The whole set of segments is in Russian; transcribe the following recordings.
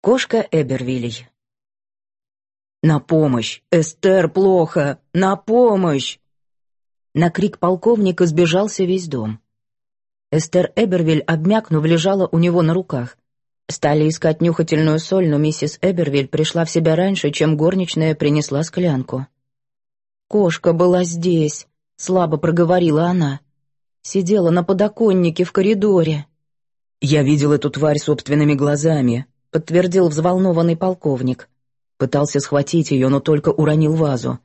Кошка Эбервилей. «На помощь! Эстер, плохо! На помощь!» На крик полковника сбежался весь дом. Эстер Эбервиль, обмякнув, лежала у него на руках. Стали искать нюхательную соль, но миссис Эбервиль пришла в себя раньше, чем горничная принесла склянку. «Кошка была здесь», — слабо проговорила она. «Сидела на подоконнике в коридоре». «Я видел эту тварь собственными глазами», — подтвердил взволнованный полковник. Пытался схватить ее, но только уронил вазу.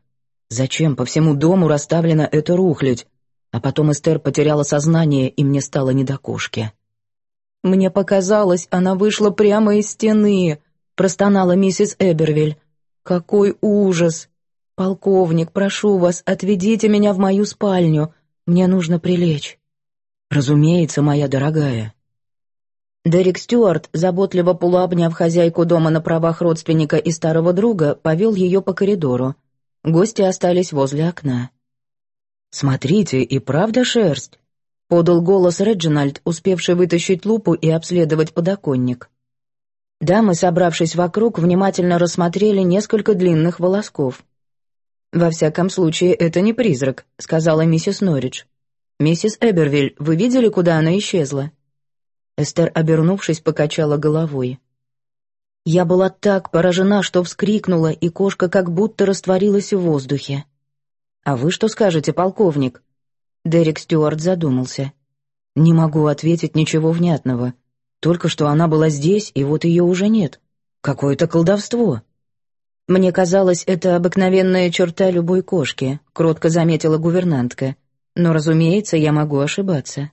Зачем по всему дому расставлена эта рухлядь? А потом Эстер потеряла сознание, и мне стало не до кошки. «Мне показалось, она вышла прямо из стены», — простонала миссис Эбервиль. «Какой ужас! Полковник, прошу вас, отведите меня в мою спальню. Мне нужно прилечь». «Разумеется, моя дорогая», Дерек Стюарт, заботливо полуобняв хозяйку дома на правах родственника и старого друга, повел ее по коридору. Гости остались возле окна. «Смотрите, и правда шерсть?» — подал голос Реджинальд, успевший вытащить лупу и обследовать подоконник. Дамы, собравшись вокруг, внимательно рассмотрели несколько длинных волосков. «Во всяком случае, это не призрак», — сказала миссис Норридж. «Миссис Эбервиль, вы видели, куда она исчезла?» Эстер, обернувшись, покачала головой. Я была так поражена, что вскрикнула, и кошка как будто растворилась в воздухе. «А вы что скажете, полковник?» Дерек Стюарт задумался. «Не могу ответить ничего внятного. Только что она была здесь, и вот ее уже нет. Какое-то колдовство». «Мне казалось, это обыкновенная черта любой кошки», — кротко заметила гувернантка. «Но, разумеется, я могу ошибаться».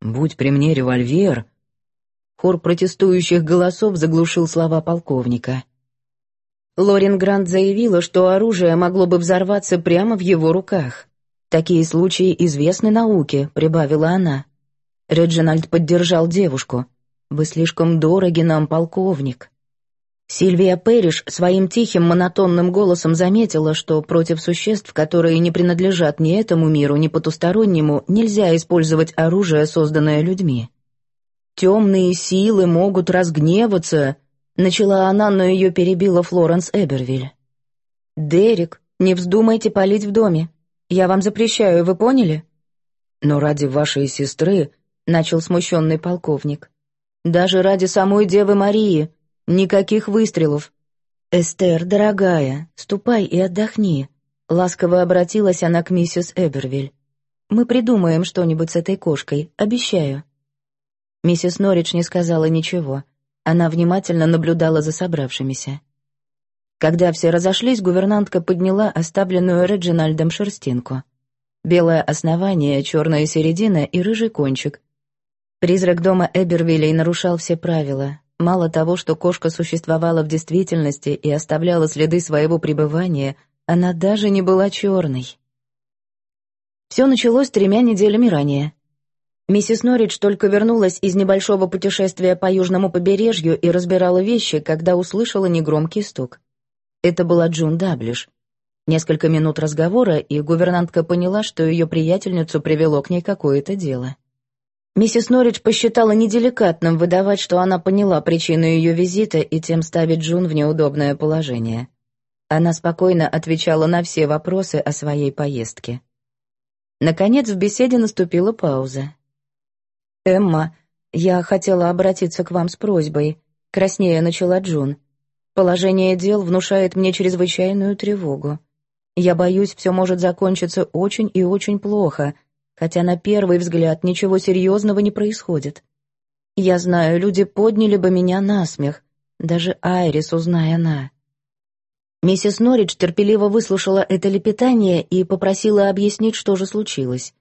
«Будь при мне револьвер!» Хор протестующих голосов заглушил слова полковника. Лорин Грант заявила, что оружие могло бы взорваться прямо в его руках. «Такие случаи известны науке», — прибавила она. Реджинальд поддержал девушку. «Вы слишком дороги нам, полковник». Сильвия Перриш своим тихим монотонным голосом заметила, что против существ, которые не принадлежат ни этому миру, ни потустороннему, нельзя использовать оружие, созданное людьми. «Темные силы могут разгневаться», — начала она, но ее перебила Флоренс Эбервиль. «Дерек, не вздумайте палить в доме. Я вам запрещаю, вы поняли?» «Но ради вашей сестры», — начал смущенный полковник. «Даже ради самой Девы Марии», Никаких выстрелов. Эстер, дорогая, ступай и отдохни. Ласково обратилась она к миссис Эбервиль. Мы придумаем что-нибудь с этой кошкой, обещаю. Миссис Норридж не сказала ничего. Она внимательно наблюдала за собравшимися. Когда все разошлись, гувернантка подняла оставленную Реджинальдом шерстинку. Белое основание, черная середина и рыжий кончик. Призрак дома Эбервилей нарушал все правила, Мало того, что кошка существовала в действительности и оставляла следы своего пребывания, она даже не была черной. Все началось тремя неделями ранее. Миссис Норридж только вернулась из небольшого путешествия по южному побережью и разбирала вещи, когда услышала негромкий стук. Это была Джун Даблиш. Несколько минут разговора, и гувернантка поняла, что ее приятельницу привело к ней какое-то дело. Миссис Норридж посчитала неделикатным выдавать, что она поняла причину ее визита и тем ставить Джун в неудобное положение. Она спокойно отвечала на все вопросы о своей поездке. Наконец в беседе наступила пауза. «Эмма, я хотела обратиться к вам с просьбой», — краснея начала Джун. «Положение дел внушает мне чрезвычайную тревогу. Я боюсь, все может закончиться очень и очень плохо», — хотя на первый взгляд ничего серьезного не происходит. Я знаю, люди подняли бы меня на смех, даже Айрис, узная она. Миссис Норридж терпеливо выслушала это лепетание и попросила объяснить, что же случилось.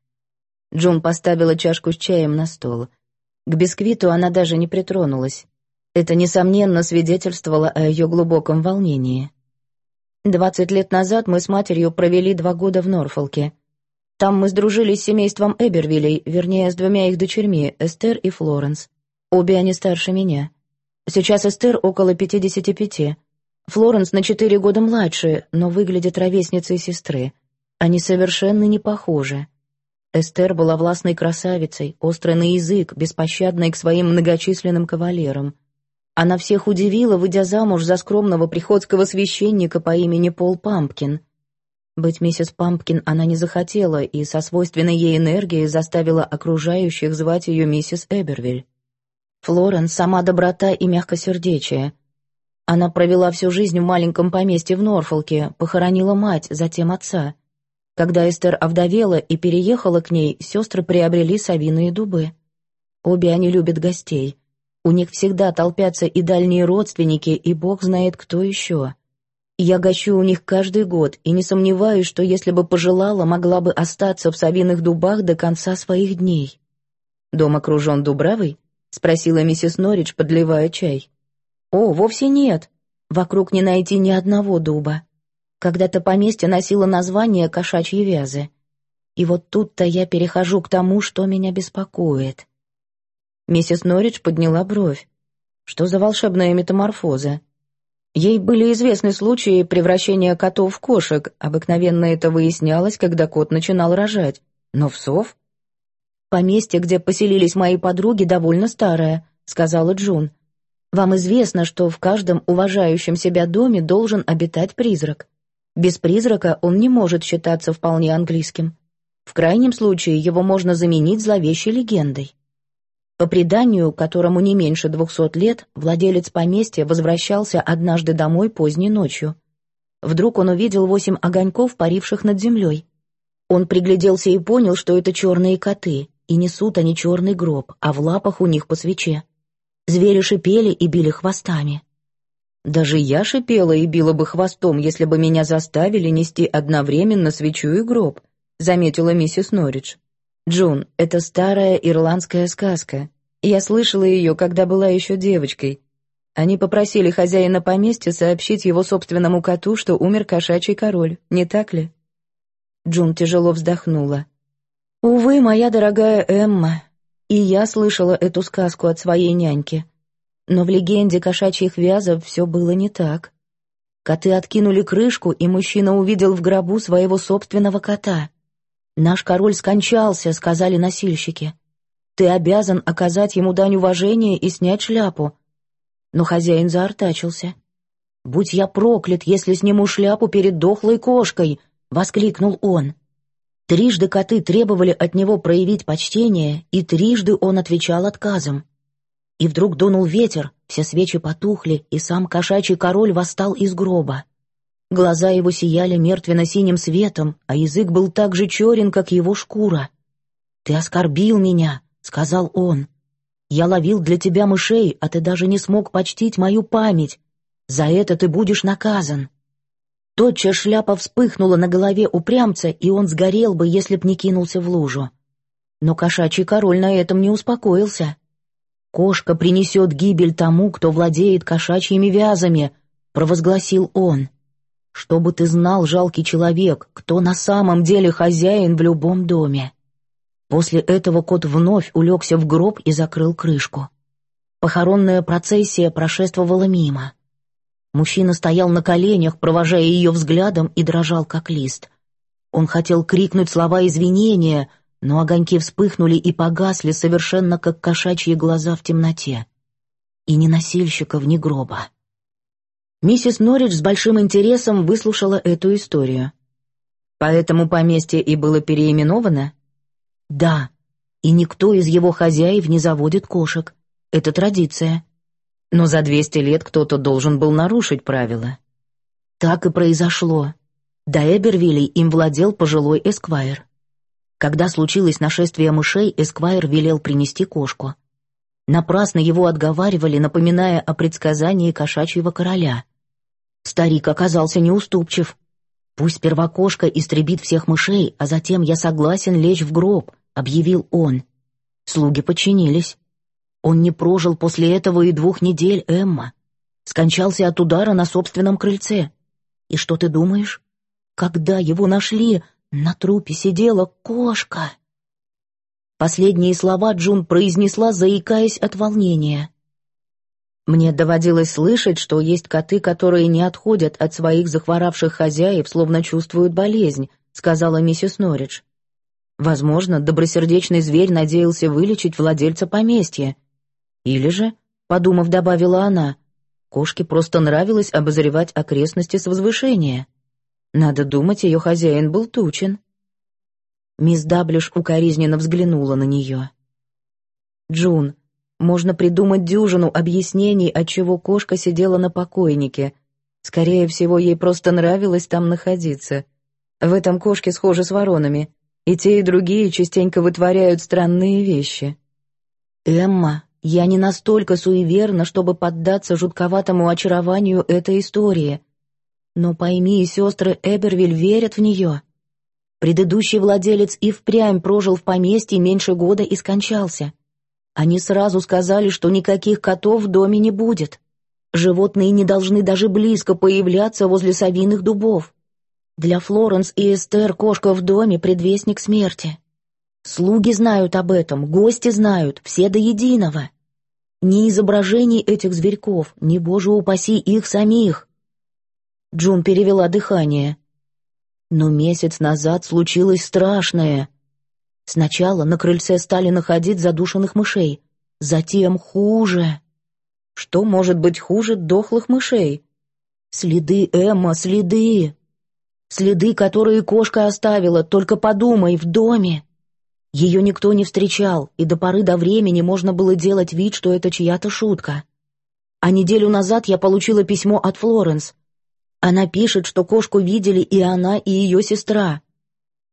Джун поставила чашку с чаем на стол. К бисквиту она даже не притронулась. Это, несомненно, свидетельствовало о ее глубоком волнении. Двадцать лет назад мы с матерью провели два года в Норфолке — там мы сдружились с семейством Эбервилей, вернее, с двумя их дочерьми, Эстер и Флоренс. Обе они старше меня. Сейчас Эстер около пятидесяти пяти. Флоренс на четыре года младше, но выглядит ровесницей сестры. Они совершенно не похожи. Эстер была властной красавицей, острой на язык, беспощадной к своим многочисленным кавалерам. Она всех удивила, выйдя замуж за скромного приходского священника по имени Пол Пампкин. Быть миссис Пампкин она не захотела и со свойственной ей энергией заставила окружающих звать ее миссис Эбервиль. Флоренс — сама доброта и мягкосердечие. Она провела всю жизнь в маленьком поместье в Норфолке, похоронила мать, затем отца. Когда Эстер овдовела и переехала к ней, сестры приобрели совиные дубы. Обе они любят гостей — у них всегда толпятся и дальние родственники, и бог знает кто еще. Я гощу у них каждый год и не сомневаюсь, что если бы пожелала, могла бы остаться в Савиных дубах до конца своих дней. «Дом окружен дубравой?» — спросила миссис Норридж, подливая чай. «О, вовсе нет. Вокруг не найти ни одного дуба. Когда-то поместье носило название «Кошачьи вязы». И вот тут-то я перехожу к тому, что меня беспокоит. Миссис Норридж подняла бровь. Что за волшебная метаморфоза? Ей были известны случаи превращения котов в кошек. Обыкновенно это выяснялось, когда кот начинал рожать. Но в сов? «Поместье, где поселились мои подруги, довольно старое», — сказала Джун. «Вам известно, что в каждом уважающем себя доме должен обитать призрак. Без призрака он не может считаться вполне английским. В крайнем случае его можно заменить зловещей легендой. По преданию, которому не меньше двухсот лет, владелец поместья возвращался однажды домой поздней ночью. Вдруг он увидел восемь огоньков, паривших над землей. Он пригляделся и понял, что это черные коты, и несут они черный гроб, а в лапах у них по свече. Звери шипели и били хвостами. Даже я шипела и била бы хвостом, если бы меня заставили нести одновременно свечу и гроб, заметила миссис Норридж. Джун, это старая ирландская сказка. Я слышала ее, когда была еще девочкой. Они попросили хозяина поместья сообщить его собственному коту, что умер кошачий король, не так ли? Джун тяжело вздохнула. «Увы, моя дорогая Эмма, и я слышала эту сказку от своей няньки. Но в легенде кошачьих вязов все было не так. Коты откинули крышку, и мужчина увидел в гробу своего собственного кота. «Наш король скончался», — сказали носильщики. «Ты обязан оказать ему дань уважения и снять шляпу». Но хозяин заортачился. «Будь я проклят, если сниму шляпу перед дохлой кошкой!» — воскликнул он. Трижды коты требовали от него проявить почтение, и трижды он отвечал отказом. И вдруг дунул ветер, все свечи потухли, и сам кошачий король восстал из гроба. Глаза его сияли мертвенно-синим светом, а язык был так же черен, как его шкура. «Ты оскорбил меня», — сказал он. «Я ловил для тебя мышей, а ты даже не смог почтить мою память. За это ты будешь наказан». Тотчас шляпа вспыхнула на голове упрямца, и он сгорел бы, если б не кинулся в лужу. Но кошачий король на этом не успокоился. «Кошка принесет гибель тому, кто владеет кошачьими вязами», — провозгласил он чтобы ты знал, жалкий человек, кто на самом деле хозяин в любом доме. После этого кот вновь улегся в гроб и закрыл крышку. Похоронная процессия прошествовала мимо. Мужчина стоял на коленях, провожая ее взглядом, и дрожал, как лист. Он хотел крикнуть слова извинения, но огоньки вспыхнули и погасли совершенно как кошачьи глаза в темноте. И ни носильщиков, ни гроба. Миссис Норридж с большим интересом выслушала эту историю. Поэтому поместье и было переименовано? Да, и никто из его хозяев не заводит кошек. Это традиция. Но за 200 лет кто-то должен был нарушить правила. Так и произошло. До Эбервилли им владел пожилой эсквайр. Когда случилось нашествие мышей, эсквайр велел принести кошку. Напрасно его отговаривали, напоминая о предсказании кошачьего короля. Старик оказался неуступчив. «Пусть сперва кошка истребит всех мышей, а затем я согласен лечь в гроб», — объявил он. Слуги подчинились. Он не прожил после этого и двух недель, Эмма. Скончался от удара на собственном крыльце. И что ты думаешь? Когда его нашли, на трупе сидела кошка. Последние слова Джун произнесла, заикаясь от волнения. Мне доводилось слышать, что есть коты, которые не отходят от своих захворавших хозяев, словно чувствуют болезнь, сказала миссис Норридж. Возможно, добросердечный зверь надеялся вылечить владельца поместья. Или же подумав, добавила она. Кошке просто нравилось обозревать окрестности с возвышения. Надо думать, ее хозяин был тучен. Мисс Даблиш укоризненно взглянула на нее. «Джун, можно придумать дюжину объяснений, отчего кошка сидела на покойнике. Скорее всего, ей просто нравилось там находиться. В этом кошке схожи с воронами, и те, и другие частенько вытворяют странные вещи. Эмма, я не настолько суеверна, чтобы поддаться жутковатому очарованию этой истории. Но пойми, сестры Эбервиль верят в нее. Предыдущий владелец и впрямь прожил в поместье меньше года и скончался. Они сразу сказали, что никаких котов в доме не будет. Животные не должны даже близко появляться возле совиных дубов. Для Флоренс и Эстер кошка в доме — предвестник смерти. Слуги знают об этом, гости знают, все до единого. Ни изображений этих зверьков, ни, боже упаси, их самих. Джун перевела дыхание. Но месяц назад случилось страшное. Сначала на крыльце стали находить задушенных мышей, затем хуже. Что может быть хуже дохлых мышей? Следы, Эмма, следы. Следы, которые кошка оставила, только подумай, в доме. Ее никто не встречал, и до поры до времени можно было делать вид, что это чья-то шутка. А неделю назад я получила письмо от Флоренс. Она пишет, что кошку видели и она, и ее сестра.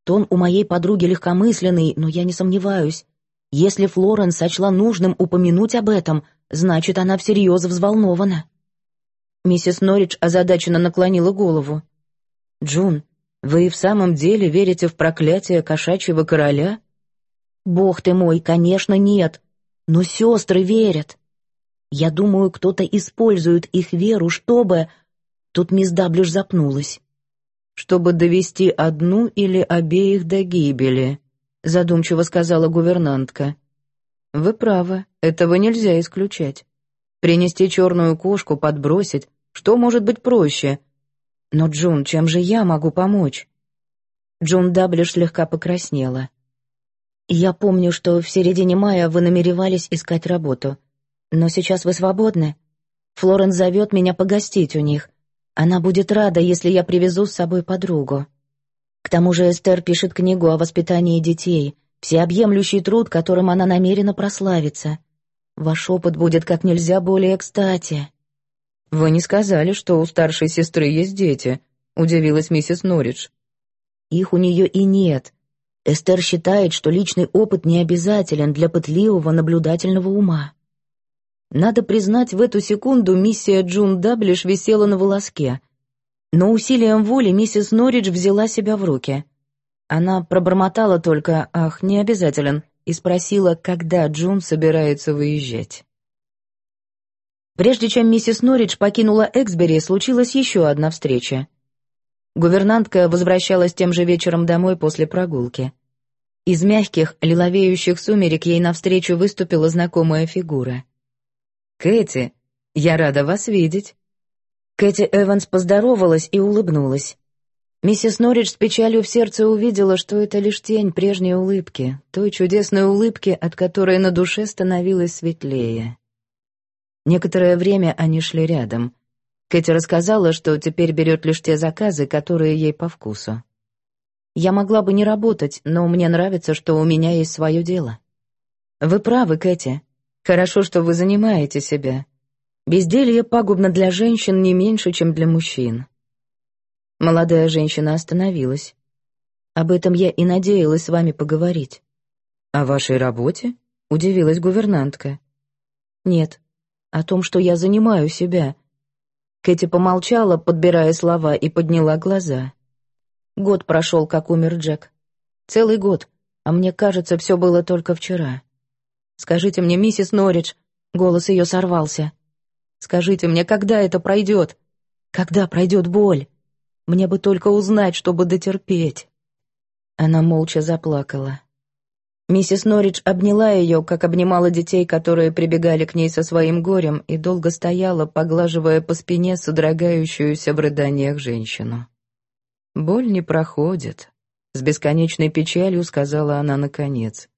Тон у моей подруги легкомысленный, но я не сомневаюсь. Если Флоренс сочла нужным упомянуть об этом, значит, она всерьез взволнована. Миссис Норридж озадаченно наклонила голову. «Джун, вы в самом деле верите в проклятие кошачьего короля?» «Бог ты мой, конечно, нет. Но сестры верят. Я думаю, кто-то использует их веру, чтобы...» Тут мисс Даблюш запнулась. «Чтобы довести одну или обеих до гибели», — задумчиво сказала гувернантка. «Вы правы, этого нельзя исключать. Принести черную кошку, подбросить, что может быть проще?» «Но, Джун, чем же я могу помочь?» Джун Даблиш слегка покраснела. «Я помню, что в середине мая вы намеревались искать работу. Но сейчас вы свободны. Флоренс зовет меня погостить у них. Она будет рада, если я привезу с собой подругу. К тому же Эстер пишет книгу о воспитании детей, всеобъемлющий труд, которым она намерена прославиться. Ваш опыт будет как нельзя более кстати». «Вы не сказали, что у старшей сестры есть дети», — удивилась миссис Норридж. «Их у нее и нет. Эстер считает, что личный опыт не обязателен для пытливого наблюдательного ума». Надо признать, в эту секунду миссия Джун Даблиш висела на волоске. Но усилием воли миссис Норридж взяла себя в руки. Она пробормотала только «Ах, не обязателен» и спросила, когда Джун собирается выезжать. Прежде чем миссис Норридж покинула Эксбери, случилась еще одна встреча. Гувернантка возвращалась тем же вечером домой после прогулки. Из мягких, лиловеющих сумерек ей навстречу выступила знакомая фигура. «Кэти, я рада вас видеть». Кэти Эванс поздоровалась и улыбнулась. Миссис Норридж с печалью в сердце увидела, что это лишь тень прежней улыбки, той чудесной улыбки, от которой на душе становилось светлее. Некоторое время они шли рядом. Кэти рассказала, что теперь берет лишь те заказы, которые ей по вкусу. «Я могла бы не работать, но мне нравится, что у меня есть свое дело». «Вы правы, Кэти. Хорошо, что вы занимаете себя. Безделье пагубно для женщин не меньше, чем для мужчин». Молодая женщина остановилась. «Об этом я и надеялась с вами поговорить». «О вашей работе?» — удивилась гувернантка. «Нет, о том, что я занимаю себя. Кэти помолчала, подбирая слова, и подняла глаза. Год прошел, как умер Джек. Целый год, а мне кажется, все было только вчера. Скажите мне, миссис Норридж, голос ее сорвался. Скажите мне, когда это пройдет? Когда пройдет боль? Мне бы только узнать, чтобы дотерпеть. Она молча заплакала. Миссис Норридж обняла ее, как обнимала детей, которые прибегали к ней со своим горем, и долго стояла, поглаживая по спине содрогающуюся в рыданиях женщину. «Боль не проходит», — с бесконечной печалью сказала она наконец.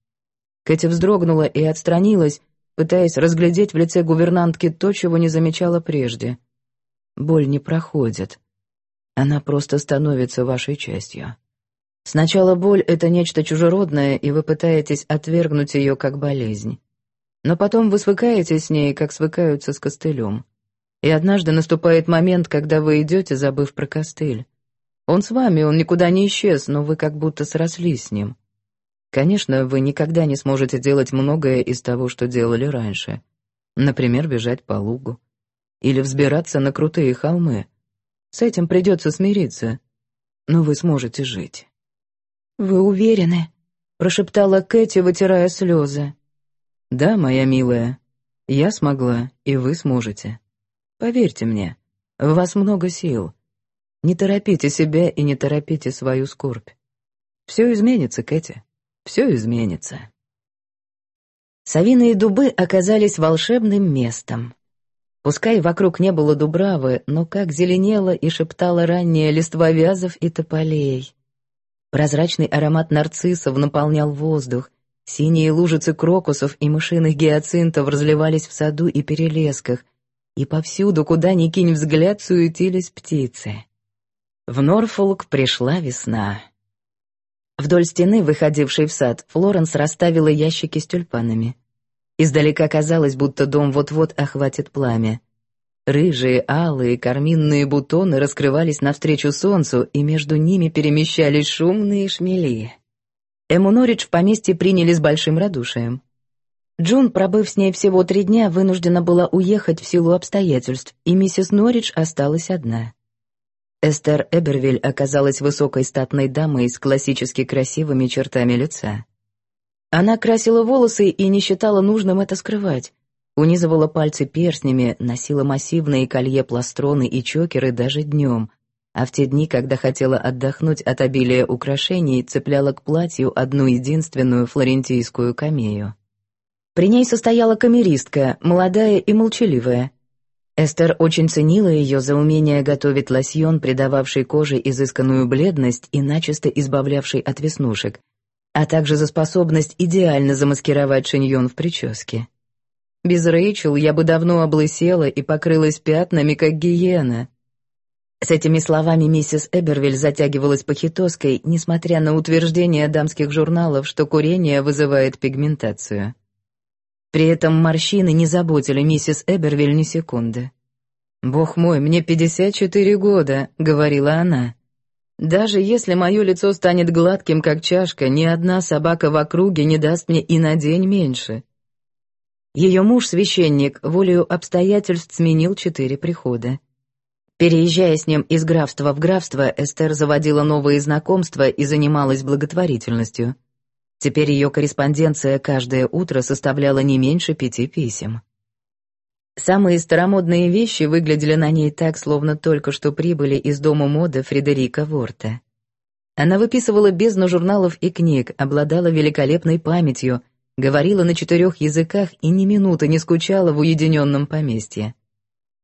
Кэти вздрогнула и отстранилась, пытаясь разглядеть в лице гувернантки то, чего не замечала прежде. Боль не проходит. Она просто становится вашей частью. Сначала боль — это нечто чужеродное, и вы пытаетесь отвергнуть ее как болезнь. Но потом вы свыкаетесь с ней, как свыкаются с костылем. И однажды наступает момент, когда вы идете, забыв про костыль. Он с вами, он никуда не исчез, но вы как будто срослись с ним. Конечно, вы никогда не сможете делать многое из того, что делали раньше. Например, бежать по лугу. Или взбираться на крутые холмы. С этим придется смириться. Но вы сможете жить. «Вы уверены?» — прошептала Кэти, вытирая слезы. «Да, моя милая, я смогла, и вы сможете. Поверьте мне, в вас много сил. Не торопите себя и не торопите свою скорбь. Все изменится, Кэти, все изменится». Савиные дубы оказались волшебным местом. Пускай вокруг не было дубравы, но как зеленела и шептала ранняя листва вязов и тополей. Прозрачный аромат нарциссов наполнял воздух, синие лужицы крокусов и мышиных гиацинтов разливались в саду и перелесках, и повсюду, куда ни кинь взгляд, суетились птицы. В Норфолк пришла весна. Вдоль стены, выходившей в сад, Флоренс расставила ящики с тюльпанами. Издалека казалось, будто дом вот-вот охватит пламя. Рыжие, алые, карминные бутоны раскрывались навстречу солнцу, и между ними перемещались шумные шмели. Эму Норридж в поместье приняли с большим радушием. Джун, пробыв с ней всего три дня, вынуждена была уехать в силу обстоятельств, и миссис Норридж осталась одна. Эстер Эбервиль оказалась высокой статной дамой с классически красивыми чертами лица. Она красила волосы и не считала нужным это скрывать, Унизывала пальцы перстнями, носила массивные колье-пластроны и чокеры даже днем, а в те дни, когда хотела отдохнуть от обилия украшений, цепляла к платью одну единственную флорентийскую камею. При ней состояла камеристка, молодая и молчаливая. Эстер очень ценила ее за умение готовить лосьон, придававший коже изысканную бледность и начисто избавлявший от веснушек, а также за способность идеально замаскировать шиньон в прическе. Без Рэйчел я бы давно облысела и покрылась пятнами, как гиена. С этими словами миссис Эбервиль затягивалась похитоской, несмотря на утверждение дамских журналов, что курение вызывает пигментацию. При этом морщины не заботили миссис Эбервиль ни секунды. «Бог мой, мне 54 года», — говорила она. «Даже если мое лицо станет гладким, как чашка, ни одна собака в округе не даст мне и на день меньше». Ее муж, священник, волею обстоятельств сменил четыре прихода. Переезжая с ним из графства в графство, Эстер заводила новые знакомства и занималась благотворительностью. Теперь ее корреспонденция каждое утро составляла не меньше пяти писем. Самые старомодные вещи выглядели на ней так, словно только что прибыли из дома моды Фредерика Ворта. Она выписывала бездну журналов и книг, обладала великолепной памятью — говорила на четырех языках и ни минуты не скучала в уединенном поместье.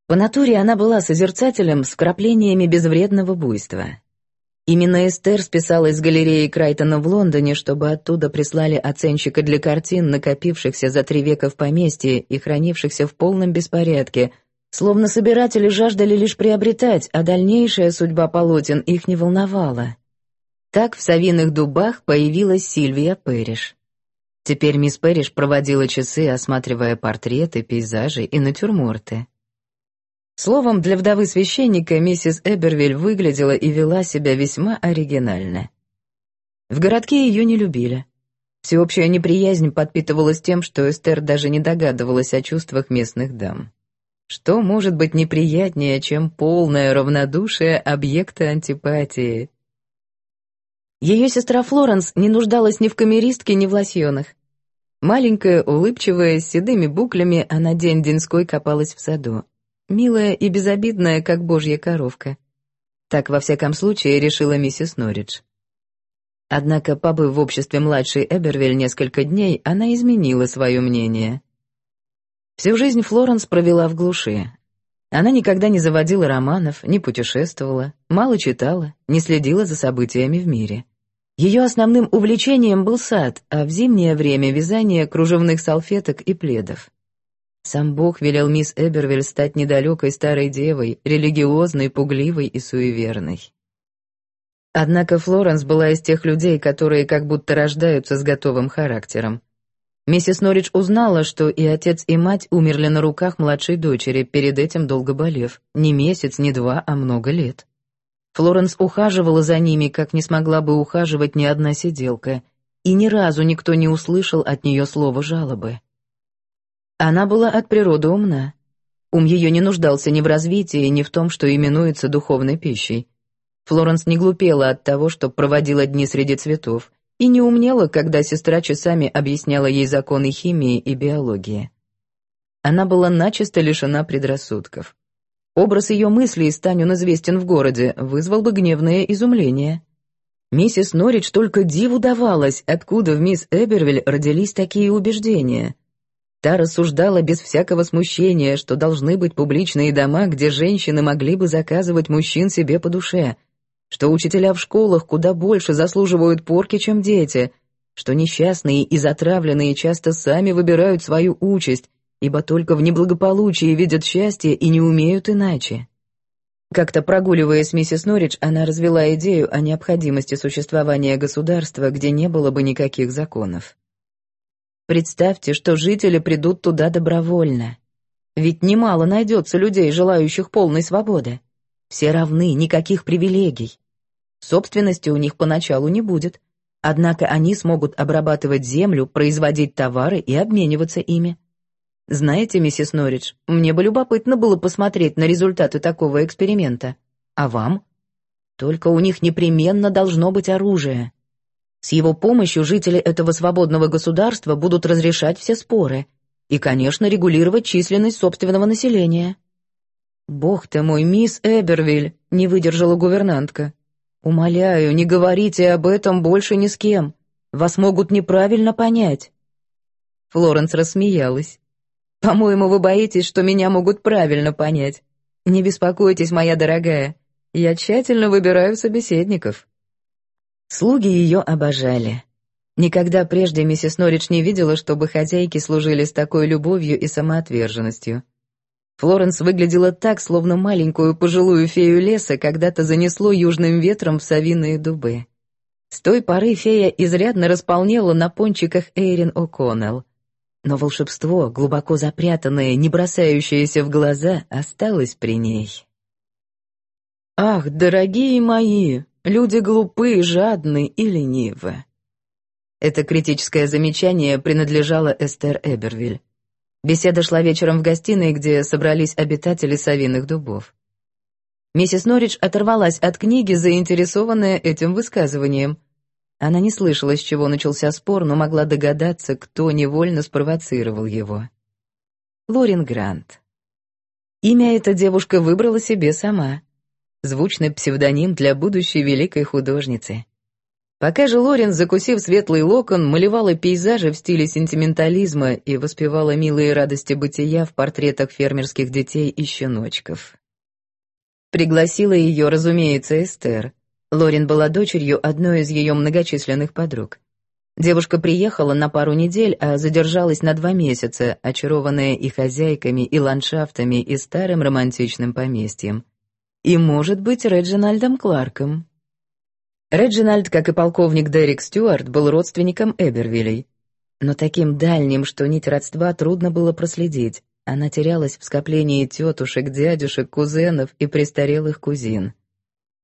По натуре она была созерцателем с вкраплениями безвредного буйства. Именно Эстер списалась с галереи Крайтона в Лондоне, чтобы оттуда прислали оценщика для картин, накопившихся за три века в поместье и хранившихся в полном беспорядке, словно собиратели жаждали лишь приобретать, а дальнейшая судьба полотен их не волновала. Так в Савиных дубах появилась Сильвия Пэриш. Теперь мисс Перриш проводила часы, осматривая портреты, пейзажи и натюрморты. Словом, для вдовы священника миссис Эбервиль выглядела и вела себя весьма оригинально. В городке ее не любили. Всеобщая неприязнь подпитывалась тем, что Эстер даже не догадывалась о чувствах местных дам. Что может быть неприятнее, чем полное равнодушие объекта антипатии? Ее сестра Флоренс не нуждалась ни в камеристке, ни в лосьонах. Маленькая, улыбчивая, с седыми буклями, она день-деньской копалась в саду. Милая и безобидная, как божья коровка. Так, во всяком случае, решила миссис Норридж. Однако, побыв в обществе младшей Эбервиль несколько дней, она изменила свое мнение. Всю жизнь Флоренс провела в глуши. Она никогда не заводила романов, не путешествовала, мало читала, не следила за событиями в мире. Ее основным увлечением был сад, а в зимнее время вязание кружевных салфеток и пледов. Сам Бог велел мисс Эбервиль стать недалекой старой девой, религиозной, пугливой и суеверной. Однако Флоренс была из тех людей, которые как будто рождаются с готовым характером. Миссис Норридж узнала, что и отец, и мать умерли на руках младшей дочери, перед этим долго болев. Не месяц, не два, а много лет. Флоренс ухаживала за ними, как не смогла бы ухаживать ни одна сиделка, и ни разу никто не услышал от нее слова жалобы. Она была от природы умна. Ум ее не нуждался ни в развитии, ни в том, что именуется духовной пищей. Флоренс не глупела от того, что проводила дни среди цветов, и не умнела, когда сестра часами объясняла ей законы химии и биологии. Она была начисто лишена предрассудков. Образ ее мыслей, стань он известен в городе, вызвал бы гневное изумление. Миссис Норридж только диву давалась, откуда в мисс Эбервиль родились такие убеждения. Та рассуждала без всякого смущения, что должны быть публичные дома, где женщины могли бы заказывать мужчин себе по душе — что учителя в школах куда больше заслуживают порки, чем дети, что несчастные и затравленные часто сами выбирают свою участь, ибо только в неблагополучии видят счастье и не умеют иначе. Как-то прогуливаясь миссис Норридж, она развела идею о необходимости существования государства, где не было бы никаких законов. Представьте, что жители придут туда добровольно. Ведь немало найдется людей, желающих полной свободы. Все равны, никаких привилегий. Собственности у них поначалу не будет, однако они смогут обрабатывать землю, производить товары и обмениваться ими. Знаете, миссис Норридж, мне бы любопытно было посмотреть на результаты такого эксперимента. А вам? Только у них непременно должно быть оружие. С его помощью жители этого свободного государства будут разрешать все споры и, конечно, регулировать численность собственного населения. «Бог ты мой, мисс Эбервиль!» — не выдержала гувернантка. «Умоляю, не говорите об этом больше ни с кем. Вас могут неправильно понять». Флоренс рассмеялась. «По-моему, вы боитесь, что меня могут правильно понять. Не беспокойтесь, моя дорогая. Я тщательно выбираю собеседников». Слуги ее обожали. Никогда прежде миссис Норридж не видела, чтобы хозяйки служили с такой любовью и самоотверженностью. Флоренс выглядела так, словно маленькую пожилую фею леса когда-то занесло южным ветром в совиные дубы. С той поры фея изрядно располнела на пончиках Эйрин О'Коннелл. Но волшебство, глубоко запрятанное, не бросающееся в глаза, осталось при ней. «Ах, дорогие мои, люди глупые, жадны и ленивы!» Это критическое замечание принадлежало Эстер Эбервиль. Беседа шла вечером в гостиной, где собрались обитатели совиных дубов. Миссис Норридж оторвалась от книги, заинтересованная этим высказыванием. Она не слышала, с чего начался спор, но могла догадаться, кто невольно спровоцировал его. Лорин Грант. Имя эта девушка выбрала себе сама. Звучный псевдоним для будущей великой художницы. Пока же Лорен, закусив светлый локон, малевала пейзажи в стиле сентиментализма и воспевала милые радости бытия в портретах фермерских детей и щеночков. Пригласила ее, разумеется, Эстер. Лорен была дочерью одной из ее многочисленных подруг. Девушка приехала на пару недель, а задержалась на два месяца, очарованная и хозяйками, и ландшафтами, и старым романтичным поместьем. И, может быть, Реджинальдом Кларком, Реджинальд, как и полковник Дерек Стюарт, был родственником Эбервиллей. Но таким дальним, что нить родства трудно было проследить. Она терялась в скоплении тетушек, дядюшек, кузенов и престарелых кузин.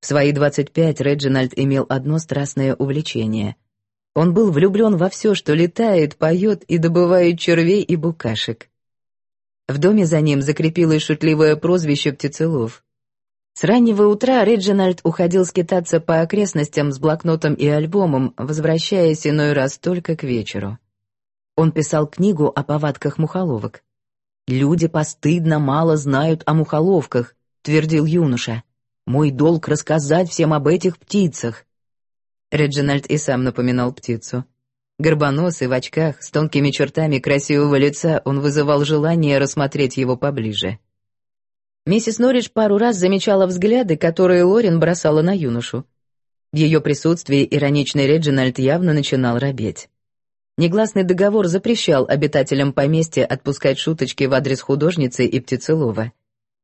В свои 25 Реджинальд имел одно страстное увлечение. Он был влюблен во все, что летает, поет и добывает червей и букашек. В доме за ним закрепилось шутливое прозвище «Птицелов». С раннего утра Реджинальд уходил скитаться по окрестностям с блокнотом и альбомом, возвращаясь иной раз только к вечеру. Он писал книгу о повадках мухоловок. «Люди постыдно мало знают о мухоловках», — твердил юноша. «Мой долг рассказать всем об этих птицах». Реджинальд и сам напоминал птицу. Горбоносый в очках, с тонкими чертами красивого лица, он вызывал желание рассмотреть его поближе. Миссис Норридж пару раз замечала взгляды, которые Лорин бросала на юношу. В ее присутствии ироничный Реджинальд явно начинал робеть. Негласный договор запрещал обитателям поместья отпускать шуточки в адрес художницы и птицелова.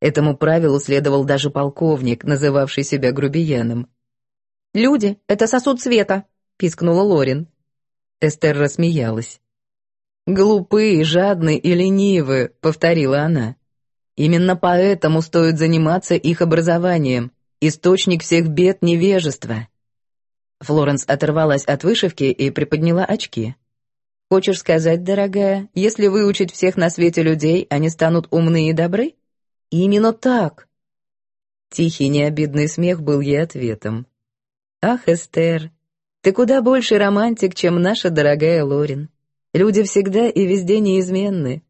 Этому правилу следовал даже полковник, называвший себя грубияном. «Люди — это сосуд света», — пискнула Лорин. Эстер рассмеялась. «Глупые, жадные и ленивые», — повторила она. «Именно поэтому стоит заниматься их образованием. Источник всех бед — невежество». Флоренс оторвалась от вышивки и приподняла очки. Хочешь сказать, дорогая, если выучить всех на свете людей, они станут умны и добры? Именно так. Тихий необидный смех был ей ответом. Ах, Эстер, ты куда больше романтик, чем наша дорогая Лорин. Люди всегда и везде неизменны.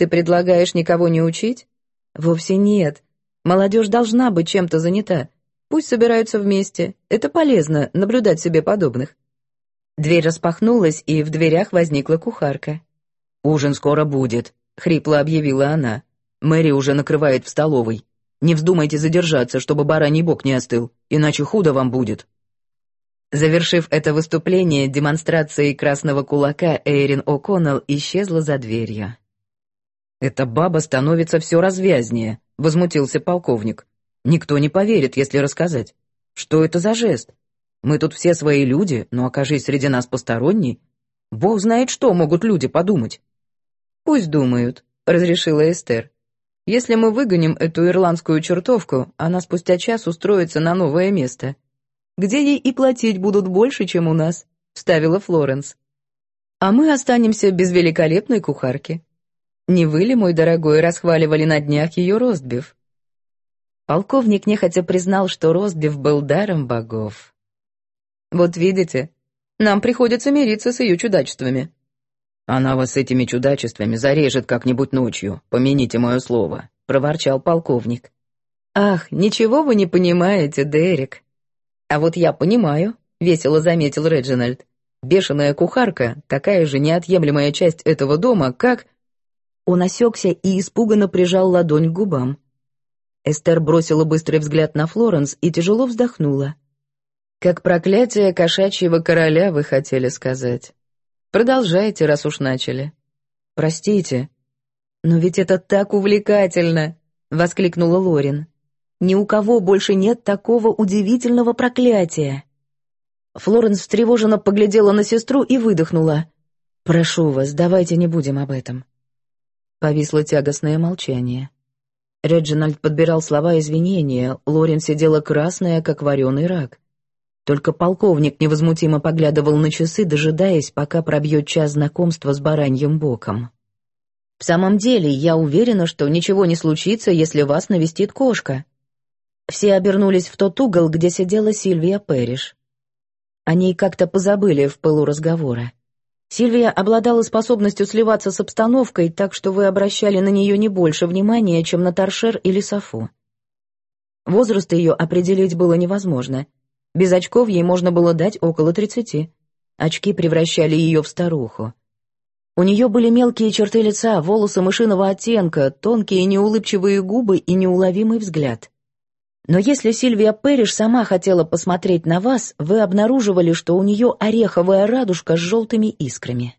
Ты предлагаешь никого не учить? Вовсе нет. Молодежь должна быть чем-то занята. Пусть собираются вместе. Это полезно, наблюдать себе подобных. Дверь распахнулась, и в дверях возникла кухарка. «Ужин скоро будет», — хрипло объявила она. «Мэри уже накрывает в столовой. Не вздумайте задержаться, чтобы бараний бок не остыл, иначе худо вам будет». Завершив это выступление демонстрацией красного кулака, Эйрин О'Коннелл исчезла за дверью. «Эта баба становится все развязнее», — возмутился полковник. «Никто не поверит, если рассказать. Что это за жест? Мы тут все свои люди, но окажись среди нас посторонний, бог знает, что могут люди подумать». «Пусть думают», — разрешила Эстер. «Если мы выгоним эту ирландскую чертовку, она спустя час устроится на новое место. Где ей и платить будут больше, чем у нас», — вставила Флоренс. «А мы останемся без великолепной кухарки. Не вы ли, мой дорогой, расхваливали на днях ее ростбиф?» Полковник нехотя признал, что ростбиф был даром богов. Вот видите, нам приходится мириться с ее чудачествами». «Она вас с этими чудачествами зарежет как-нибудь ночью, помяните мое слово», — проворчал полковник. «Ах, ничего вы не понимаете, Дерек». «А вот я понимаю», — весело заметил Реджинальд. «Бешеная кухарка — такая же неотъемлемая часть этого дома, как...» Он осекся и испуганно прижал ладонь к губам. Эстер бросила быстрый взгляд на Флоренс и тяжело вздохнула. Как проклятие кошачьего короля, вы хотели сказать. Продолжайте, раз уж начали. Простите. Но ведь это так увлекательно, воскликнула Лорин. Ни у кого больше нет такого удивительного проклятия. Флоренс встревоженно поглядела на сестру и выдохнула. «Прошу вас, давайте не будем об этом». Повисло тягостное молчание. Реджинальд подбирал слова извинения, Лорин сидела красная, как вареный рак. Только полковник невозмутимо поглядывал на часы, дожидаясь, пока пробьет час знакомства с бараньим боком. «В самом деле, я уверена, что ничего не случится, если вас навестит кошка». Все обернулись в тот угол, где сидела Сильвия Перриш. Они как-то позабыли в пылу разговора. Сильвия обладала способностью сливаться с обстановкой, так что вы обращали на нее не больше внимания, чем на торшер или софу. Возраст ее определить было невозможно — без очков ей можно было дать около тридцати. Очки превращали ее в старуху. У нее были мелкие черты лица, волосы мышиного оттенка, тонкие неулыбчивые губы и неуловимый взгляд. Но если Сильвия Перриш сама хотела посмотреть на вас, вы обнаруживали, что у нее ореховая радужка с желтыми искрами.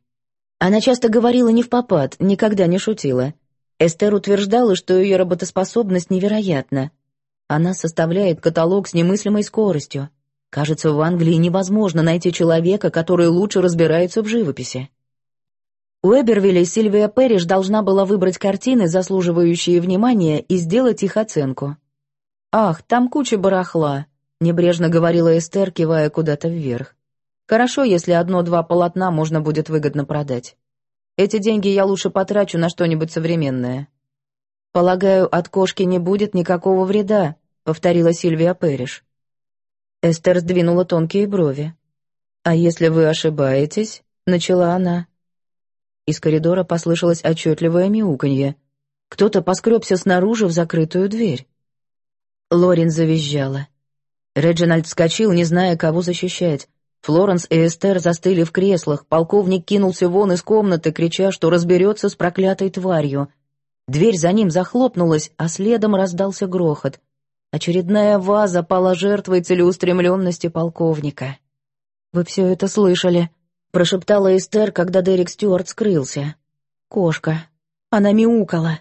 Она часто говорила не в попад, никогда не шутила. Эстер утверждала, что ее работоспособность невероятна. Она составляет каталог с немыслимой скоростью. Кажется, в Англии невозможно найти человека, который лучше разбирается в живописи. У Эбервилля Сильвия Перриш должна была выбрать картины, заслуживающие внимания, и сделать их оценку. «Ах, там куча барахла», — небрежно говорила Эстер, кивая куда-то вверх. «Хорошо, если одно-два полотна можно будет выгодно продать. Эти деньги я лучше потрачу на что-нибудь современное». «Полагаю, от кошки не будет никакого вреда», — повторила Сильвия Перриш. Эстер сдвинула тонкие брови. «А если вы ошибаетесь?» — начала она. Из коридора послышалось отчетливое мяуканье. Кто-то поскребся снаружи в закрытую дверь. Лорин завизжала. Реджинальд вскочил, не зная, кого защищать. Флоренс и Эстер застыли в креслах, полковник кинулся вон из комнаты, крича, что разберется с проклятой тварью. Дверь за ним захлопнулась, а следом раздался грохот. Очередная ваза пала жертвой целеустремленности полковника. «Вы все это слышали?» —— прошептала Эстер, когда Дерек Стюарт скрылся. «Кошка. Она мяукала.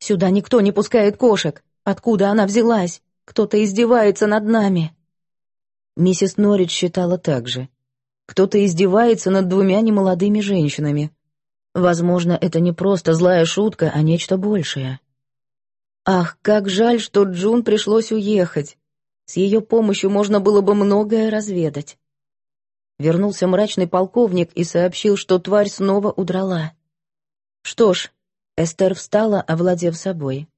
Сюда никто не пускает кошек. Откуда она взялась? Кто-то издевается над нами». Миссис Норридж считала так же. Кто-то издевается над двумя немолодыми женщинами. Возможно, это не просто злая шутка, а нечто большее. Ах, как жаль, что Джун пришлось уехать. С ее помощью можно было бы многое разведать. Вернулся мрачный полковник и сообщил, что тварь снова удрала. Что ж, Эстер встала, овладев собой.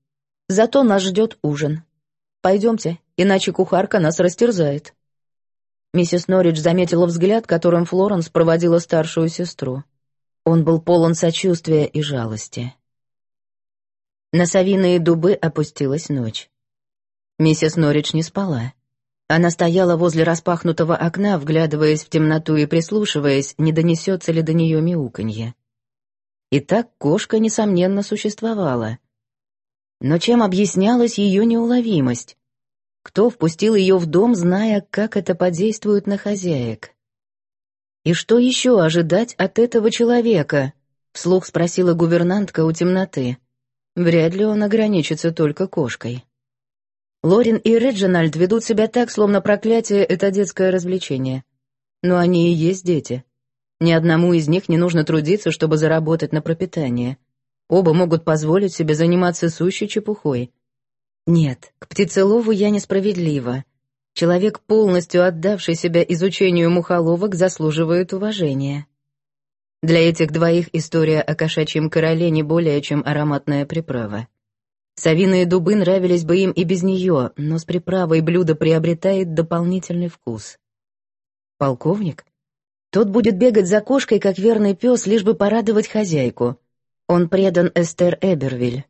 Зато нас ждет ужин. Пойдемте, иначе кухарка нас растерзает. Миссис Норридж заметила взгляд, которым Флоренс проводила старшую сестру. Он был полон сочувствия и жалости. На совиные дубы опустилась ночь. Миссис Норридж не спала. Она стояла возле распахнутого окна, вглядываясь в темноту и прислушиваясь, не донесется ли до нее мяуканье. Итак, кошка, несомненно, существовала. Но чем объяснялась ее неуловимость? Кто впустил ее в дом, зная, как это подействует на хозяек? «И что еще ожидать от этого человека?» — вслух спросила гувернантка у темноты. Вряд ли он ограничится только кошкой. Лорин и Реджинальд ведут себя так, словно проклятие — это детское развлечение. Но они и есть дети. Ни одному из них не нужно трудиться, чтобы заработать на пропитание. Оба могут позволить себе заниматься сущей чепухой. Нет, к птицелову я несправедлива. Человек, полностью отдавший себя изучению мухоловок, заслуживает уважения. Для этих двоих история о кошачьем короле не более чем ароматная приправа. Совиные дубы нравились бы им и без нее, но с приправой блюдо приобретает дополнительный вкус. Полковник? Тот будет бегать за кошкой, как верный пес, лишь бы порадовать хозяйку. Он предан Эстер Эбервиль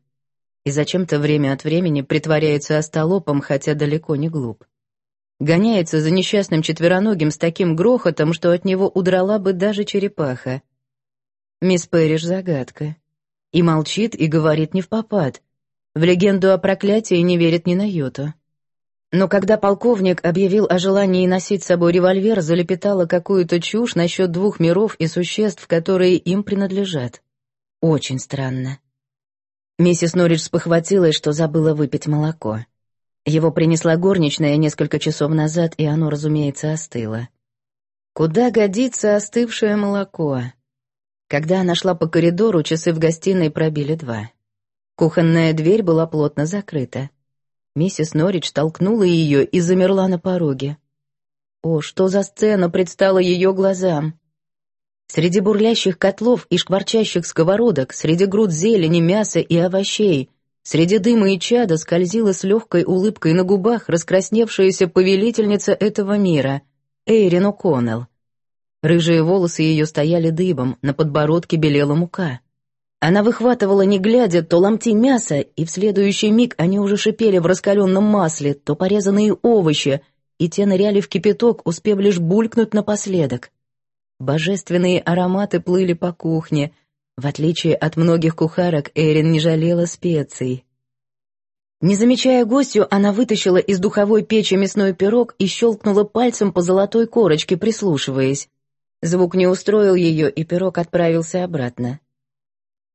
и зачем-то время от времени притворяется остолопом, хотя далеко не глуп. Гоняется за несчастным четвероногим с таким грохотом, что от него удрала бы даже черепаха. Мисс Пэриш загадка. И молчит, и говорит не в попад. В легенду о проклятии не верит ни на йоту. Но когда полковник объявил о желании носить с собой револьвер, залепетала какую-то чушь насчет двух миров и существ, которые им принадлежат. Очень странно. Миссис Норридж спохватилась, что забыла выпить молоко. Его принесла горничная несколько часов назад, и оно, разумеется, остыло. Куда годится остывшее молоко? Когда она шла по коридору, часы в гостиной пробили два. Кухонная дверь была плотно закрыта. Миссис Норридж толкнула ее и замерла на пороге. О, что за сцена предстала ее глазам! Среди бурлящих котлов и шкварчащих сковородок, среди груд зелени, мяса и овощей, среди дыма и чада скользила с легкой улыбкой на губах раскрасневшаяся повелительница этого мира, Эйрин О'Коннелл. Рыжие волосы ее стояли дыбом, на подбородке белела мука. Она выхватывала, не глядя, то ломти мяса, и в следующий миг они уже шипели в раскаленном масле, то порезанные овощи, и те ныряли в кипяток, успев лишь булькнуть напоследок. Божественные ароматы плыли по кухне. В отличие от многих кухарок, Эрин не жалела специй. Не замечая гостью, она вытащила из духовой печи мясной пирог и щелкнула пальцем по золотой корочке, прислушиваясь. Звук не устроил ее, и пирог отправился обратно.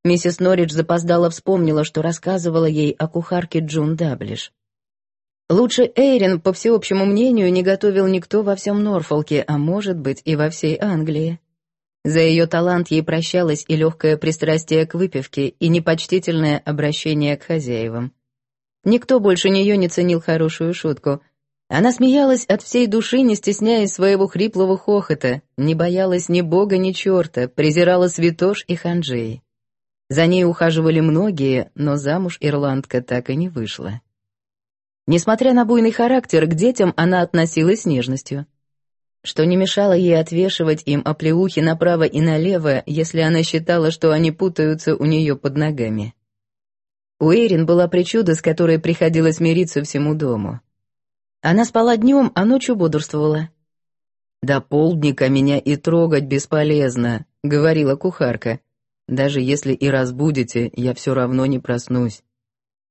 Миссис Норридж запоздала вспомнила, что рассказывала ей о кухарке Джун Даблиш. Лучше Эйрин, по всеобщему мнению, не готовил никто во всем Норфолке, а может быть и во всей Англии. За ее талант ей прощалось и легкое пристрастие к выпивке, и непочтительное обращение к хозяевам. Никто больше нее не ценил хорошую шутку. Она смеялась от всей души, не стесняясь своего хриплого хохота, не боялась ни бога, ни черта, презирала святош и ханжей. За ней ухаживали многие, но замуж ирландка так и не вышла. Несмотря на буйный характер, к детям она относилась с нежностью. Что не мешало ей отвешивать им оплеухи направо и налево, если она считала, что они путаются у нее под ногами. У Эрин была причуда, с которой приходилось мириться всему дому. Она спала днем, а ночью бодрствовала. «До полдника меня и трогать бесполезно», — говорила кухарка. «Даже если и разбудите, я все равно не проснусь.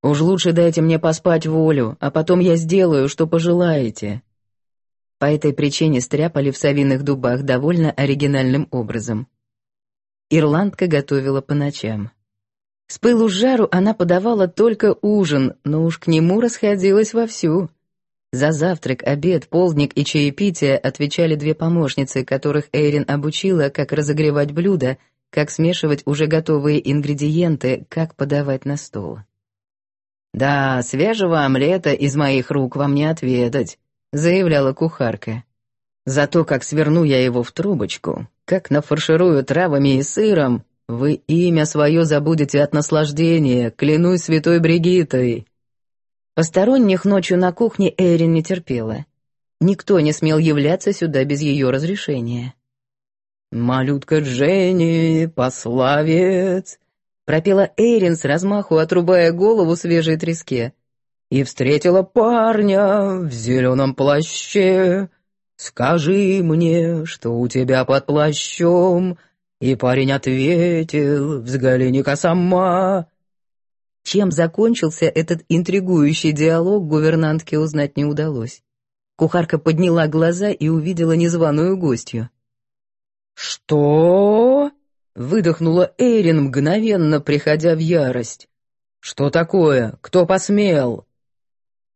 Уж лучше дайте мне поспать волю, а потом я сделаю, что пожелаете». По этой причине стряпали в совиных дубах довольно оригинальным образом. Ирландка готовила по ночам. С пылу с жару она подавала только ужин, но уж к нему расходилась вовсю. За завтрак, обед, полдник и чаепитие отвечали две помощницы, которых Эйрин обучила, как разогревать блюда, как смешивать уже готовые ингредиенты, как подавать на стол. «Да, свежего омлета из моих рук вам не отведать», — заявляла кухарка. «Зато как сверну я его в трубочку, как нафарширую травами и сыром, вы имя свое забудете от наслаждения, клянусь святой Бригитой». Посторонних ночью на кухне Эрин не терпела. Никто не смел являться сюда без ее разрешения. «Малютка Дженни, пославец!» — пропела Эрин с размаху, отрубая голову свежей треске. «И встретила парня в зеленом плаще. Скажи мне, что у тебя под плащом?» И парень ответил, взгляни-ка сама. Чем закончился этот интригующий диалог, гувернантке узнать не удалось. Кухарка подняла глаза и увидела незваную гостью. «Что?» — выдохнула Эрин, мгновенно приходя в ярость. «Что такое? Кто посмел?»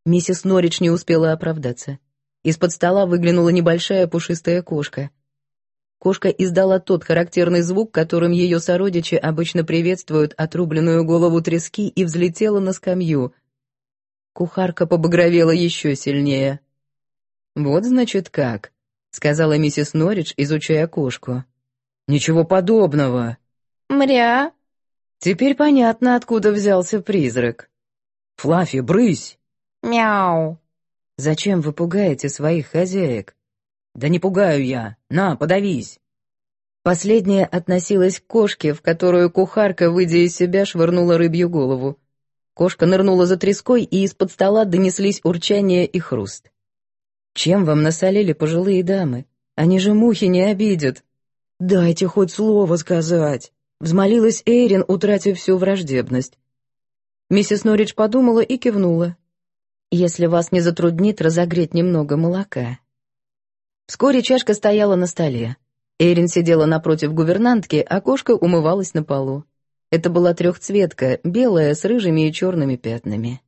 Миссис Норридж не успела оправдаться. Из-под стола выглянула небольшая пушистая кошка. Кошка издала тот характерный звук, которым ее сородичи обычно приветствуют отрубленную голову трески, и взлетела на скамью. Кухарка побагровела еще сильнее. «Вот, значит, как», — сказала миссис Норридж, изучая кошку. «Ничего подобного». «Мря». Теперь понятно, откуда взялся призрак. «Флаффи, брысь!» «Мяу». «Зачем вы пугаете своих хозяек?» «Да не пугаю я. На, подавись!» Последняя относилась к кошке, в которую кухарка, выйдя из себя, швырнула рыбью голову. Кошка нырнула за треской, и из-под стола донеслись урчание и хруст. Чем вам насолили пожилые дамы? Они же мухи не обидят. Дайте хоть слово сказать. Взмолилась Эйрин, утратив всю враждебность. Миссис Норридж подумала и кивнула. «Если вас не затруднит разогреть немного молока». Вскоре чашка стояла на столе. Эйрин сидела напротив гувернантки, а кошка умывалась на полу. Это была трехцветка, белая, с рыжими и черными пятнами.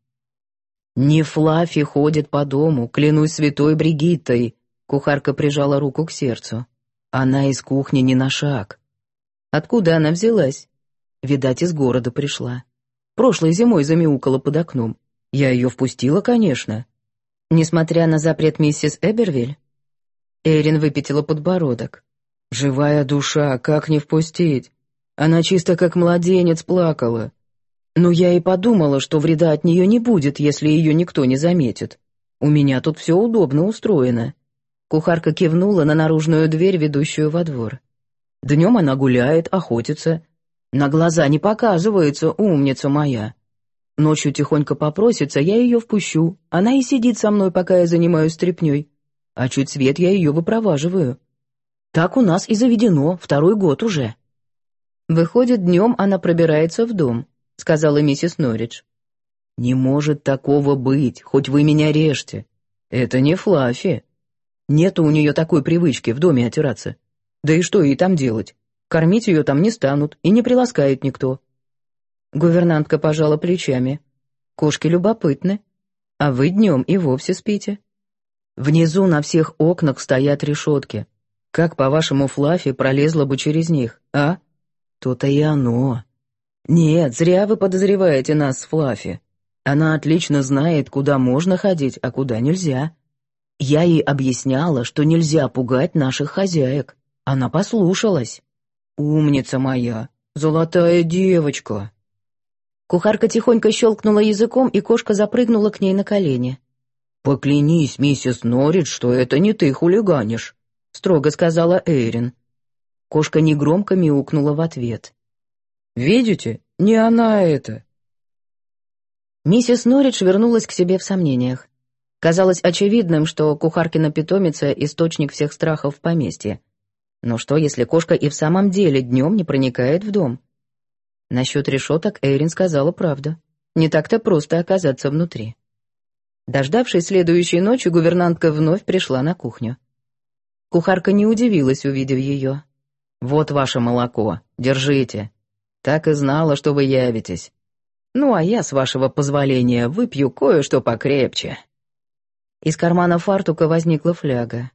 «Не Флаффи ходит по дому, клянусь святой Бригиттой», — кухарка прижала руку к сердцу. «Она из кухни не на шаг». «Откуда она взялась?» «Видать, из города пришла. Прошлой зимой замяукала под окном. Я ее впустила, конечно». Несмотря на запрет миссис Эбервиль, Эрин выпятила подбородок. «Живая душа, как не впустить? Она чисто как младенец плакала. Но я и подумала, что вреда от нее не будет, если ее никто не заметит. У меня тут все удобно устроено». Кухарка кивнула на наружную дверь, ведущую во двор. Днем она гуляет, охотится. На глаза не показывается, умница моя. Ночью тихонько попросится, я ее впущу. Она и сидит со мной, пока я занимаюсь стряпней. А чуть свет я ее выпроваживаю. Так у нас и заведено, второй год уже. Выходит, днем она пробирается в дом сказала миссис Норридж. «Не может такого быть, хоть вы меня режьте. Это не Флаффи. Нету у нее такой привычки в доме отираться. Да и что ей там делать? Кормить ее там не станут и не приласкает никто». Гувернантка пожала плечами. «Кошки любопытны. А вы днем и вовсе спите. Внизу на всех окнах стоят решетки. Как, по-вашему, Флаффи пролезла бы через них, а? То-то и оно. «Нет, зря вы подозреваете нас с Флаффи. Она отлично знает, куда можно ходить, а куда нельзя. Я ей объясняла, что нельзя пугать наших хозяек. Она послушалась. Умница моя, золотая девочка». Кухарка тихонько щелкнула языком, и кошка запрыгнула к ней на колени. «Поклянись, миссис Норридж, что это не ты хулиганишь», — строго сказала Эйрин. Кошка негромко мяукнула в ответ. Видите, не она это. Миссис Норридж вернулась к себе в сомнениях. Казалось очевидным, что кухаркина питомица — источник всех страхов в поместье. Но что, если кошка и в самом деле днем не проникает в дом? Насчет решеток Эйрин сказала правду. Не так-то просто оказаться внутри. Дождавшись следующей ночи, гувернантка вновь пришла на кухню. Кухарка не удивилась, увидев ее. «Вот ваше молоко, держите. Так и знала, что вы явитесь. Ну, а я, с вашего позволения, выпью кое-что покрепче». Из кармана фартука возникла фляга.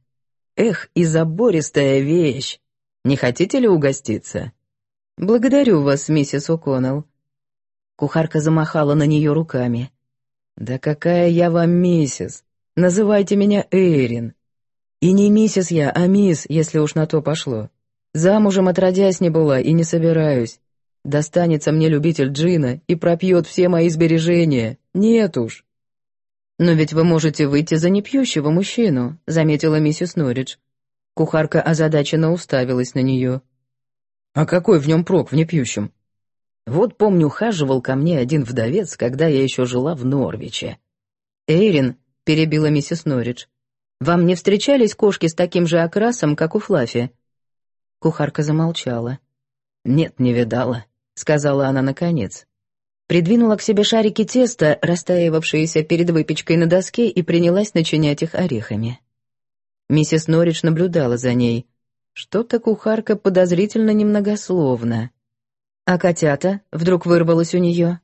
«Эх, и забористая вещь! Не хотите ли угоститься?» «Благодарю вас, миссис О'Коннелл». Кухарка замахала на нее руками. «Да какая я вам миссис! Называйте меня Эйрин. И не миссис я, а мисс, если уж на то пошло. Замужем отродясь не была и не собираюсь. Достанется мне любитель джина и пропьет все мои сбережения. Нет уж». «Но ведь вы можете выйти за непьющего мужчину», — заметила миссис Норридж. Кухарка озадаченно уставилась на нее. А какой в нем прок в непьющем? Вот помню, хаживал ко мне один вдовец, когда я еще жила в Норвиче. Эйрин, перебила миссис Норридж, вам не встречались кошки с таким же окрасом, как у Флаффи? Кухарка замолчала. Нет, не видала, сказала она наконец. Придвинула к себе шарики теста, растаивавшиеся перед выпечкой на доске, и принялась начинять их орехами. Миссис Норридж наблюдала за ней — что-то кухарка подозрительно немногословно. А котята вдруг вырвалось у нее.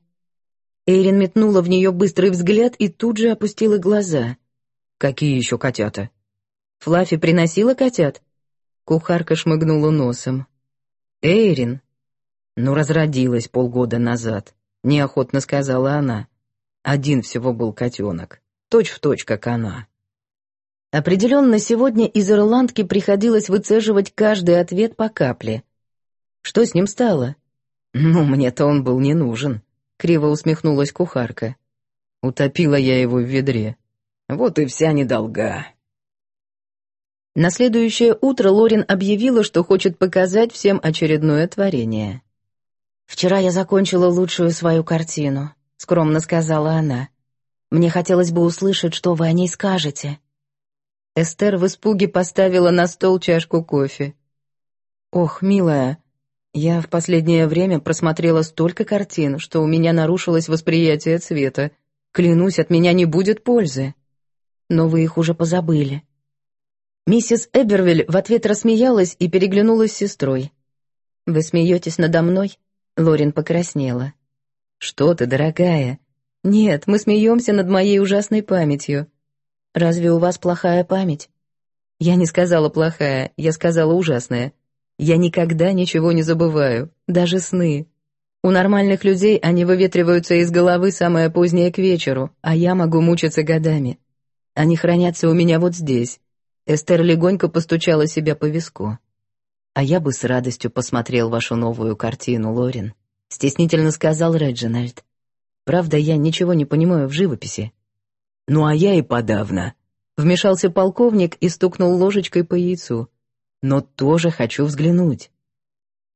Эйрин метнула в нее быстрый взгляд и тут же опустила глаза. «Какие еще котята?» «Флаффи приносила котят?» Кухарка шмыгнула носом. «Эйрин?» «Ну, разродилась полгода назад», — неохотно сказала она. «Один всего был котенок, точь в точь, как она». Определенно, сегодня из ирландки приходилось выцеживать каждый ответ по капле. Что с ним стало? Ну, мне-то он был не нужен, криво усмехнулась кухарка. Утопила я его в ведре. Вот и вся недолга. На следующее утро Лорин объявила, что хочет показать всем очередное творение. «Вчера я закончила лучшую свою картину», — скромно сказала она. «Мне хотелось бы услышать, что вы о ней скажете». Эстер в испуге поставила на стол чашку кофе. «Ох, милая, я в последнее время просмотрела столько картин, что у меня нарушилось восприятие цвета. Клянусь, от меня не будет пользы. Но вы их уже позабыли». Миссис Эбервиль в ответ рассмеялась и переглянулась с сестрой. «Вы смеетесь надо мной?» Лорин покраснела. «Что ты, дорогая? Нет, мы смеемся над моей ужасной памятью. Разве у вас плохая память? Я не сказала плохая, я сказала ужасная. Я никогда ничего не забываю, даже сны. У нормальных людей они выветриваются из головы самое позднее к вечеру, а я могу мучиться годами. Они хранятся у меня вот здесь. Эстер легонько постучала себя по виску. А я бы с радостью посмотрел вашу новую картину, Лорин, стеснительно сказал Реджинальд. Правда, я ничего не понимаю в живописи. «Ну а я и подавно», — вмешался полковник и стукнул ложечкой по яйцу. «Но тоже хочу взглянуть».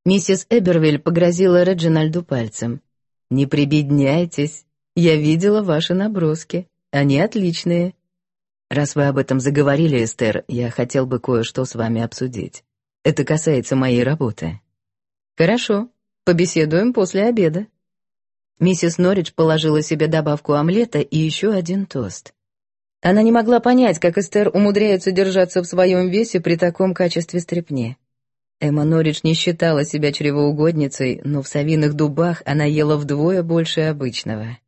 Миссис Эбервиль погрозила Реджинальду пальцем. «Не прибедняйтесь, я видела ваши наброски, они отличные». «Раз вы об этом заговорили, Эстер, я хотел бы кое-что с вами обсудить. Это касается моей работы». «Хорошо, побеседуем после обеда». Миссис Норридж положила себе добавку омлета и еще один тост. Она не могла понять, как Эстер умудряется держаться в своем весе при таком качестве стрепни. Эмма Норридж не считала себя чревоугодницей, но в совиных дубах она ела вдвое больше обычного.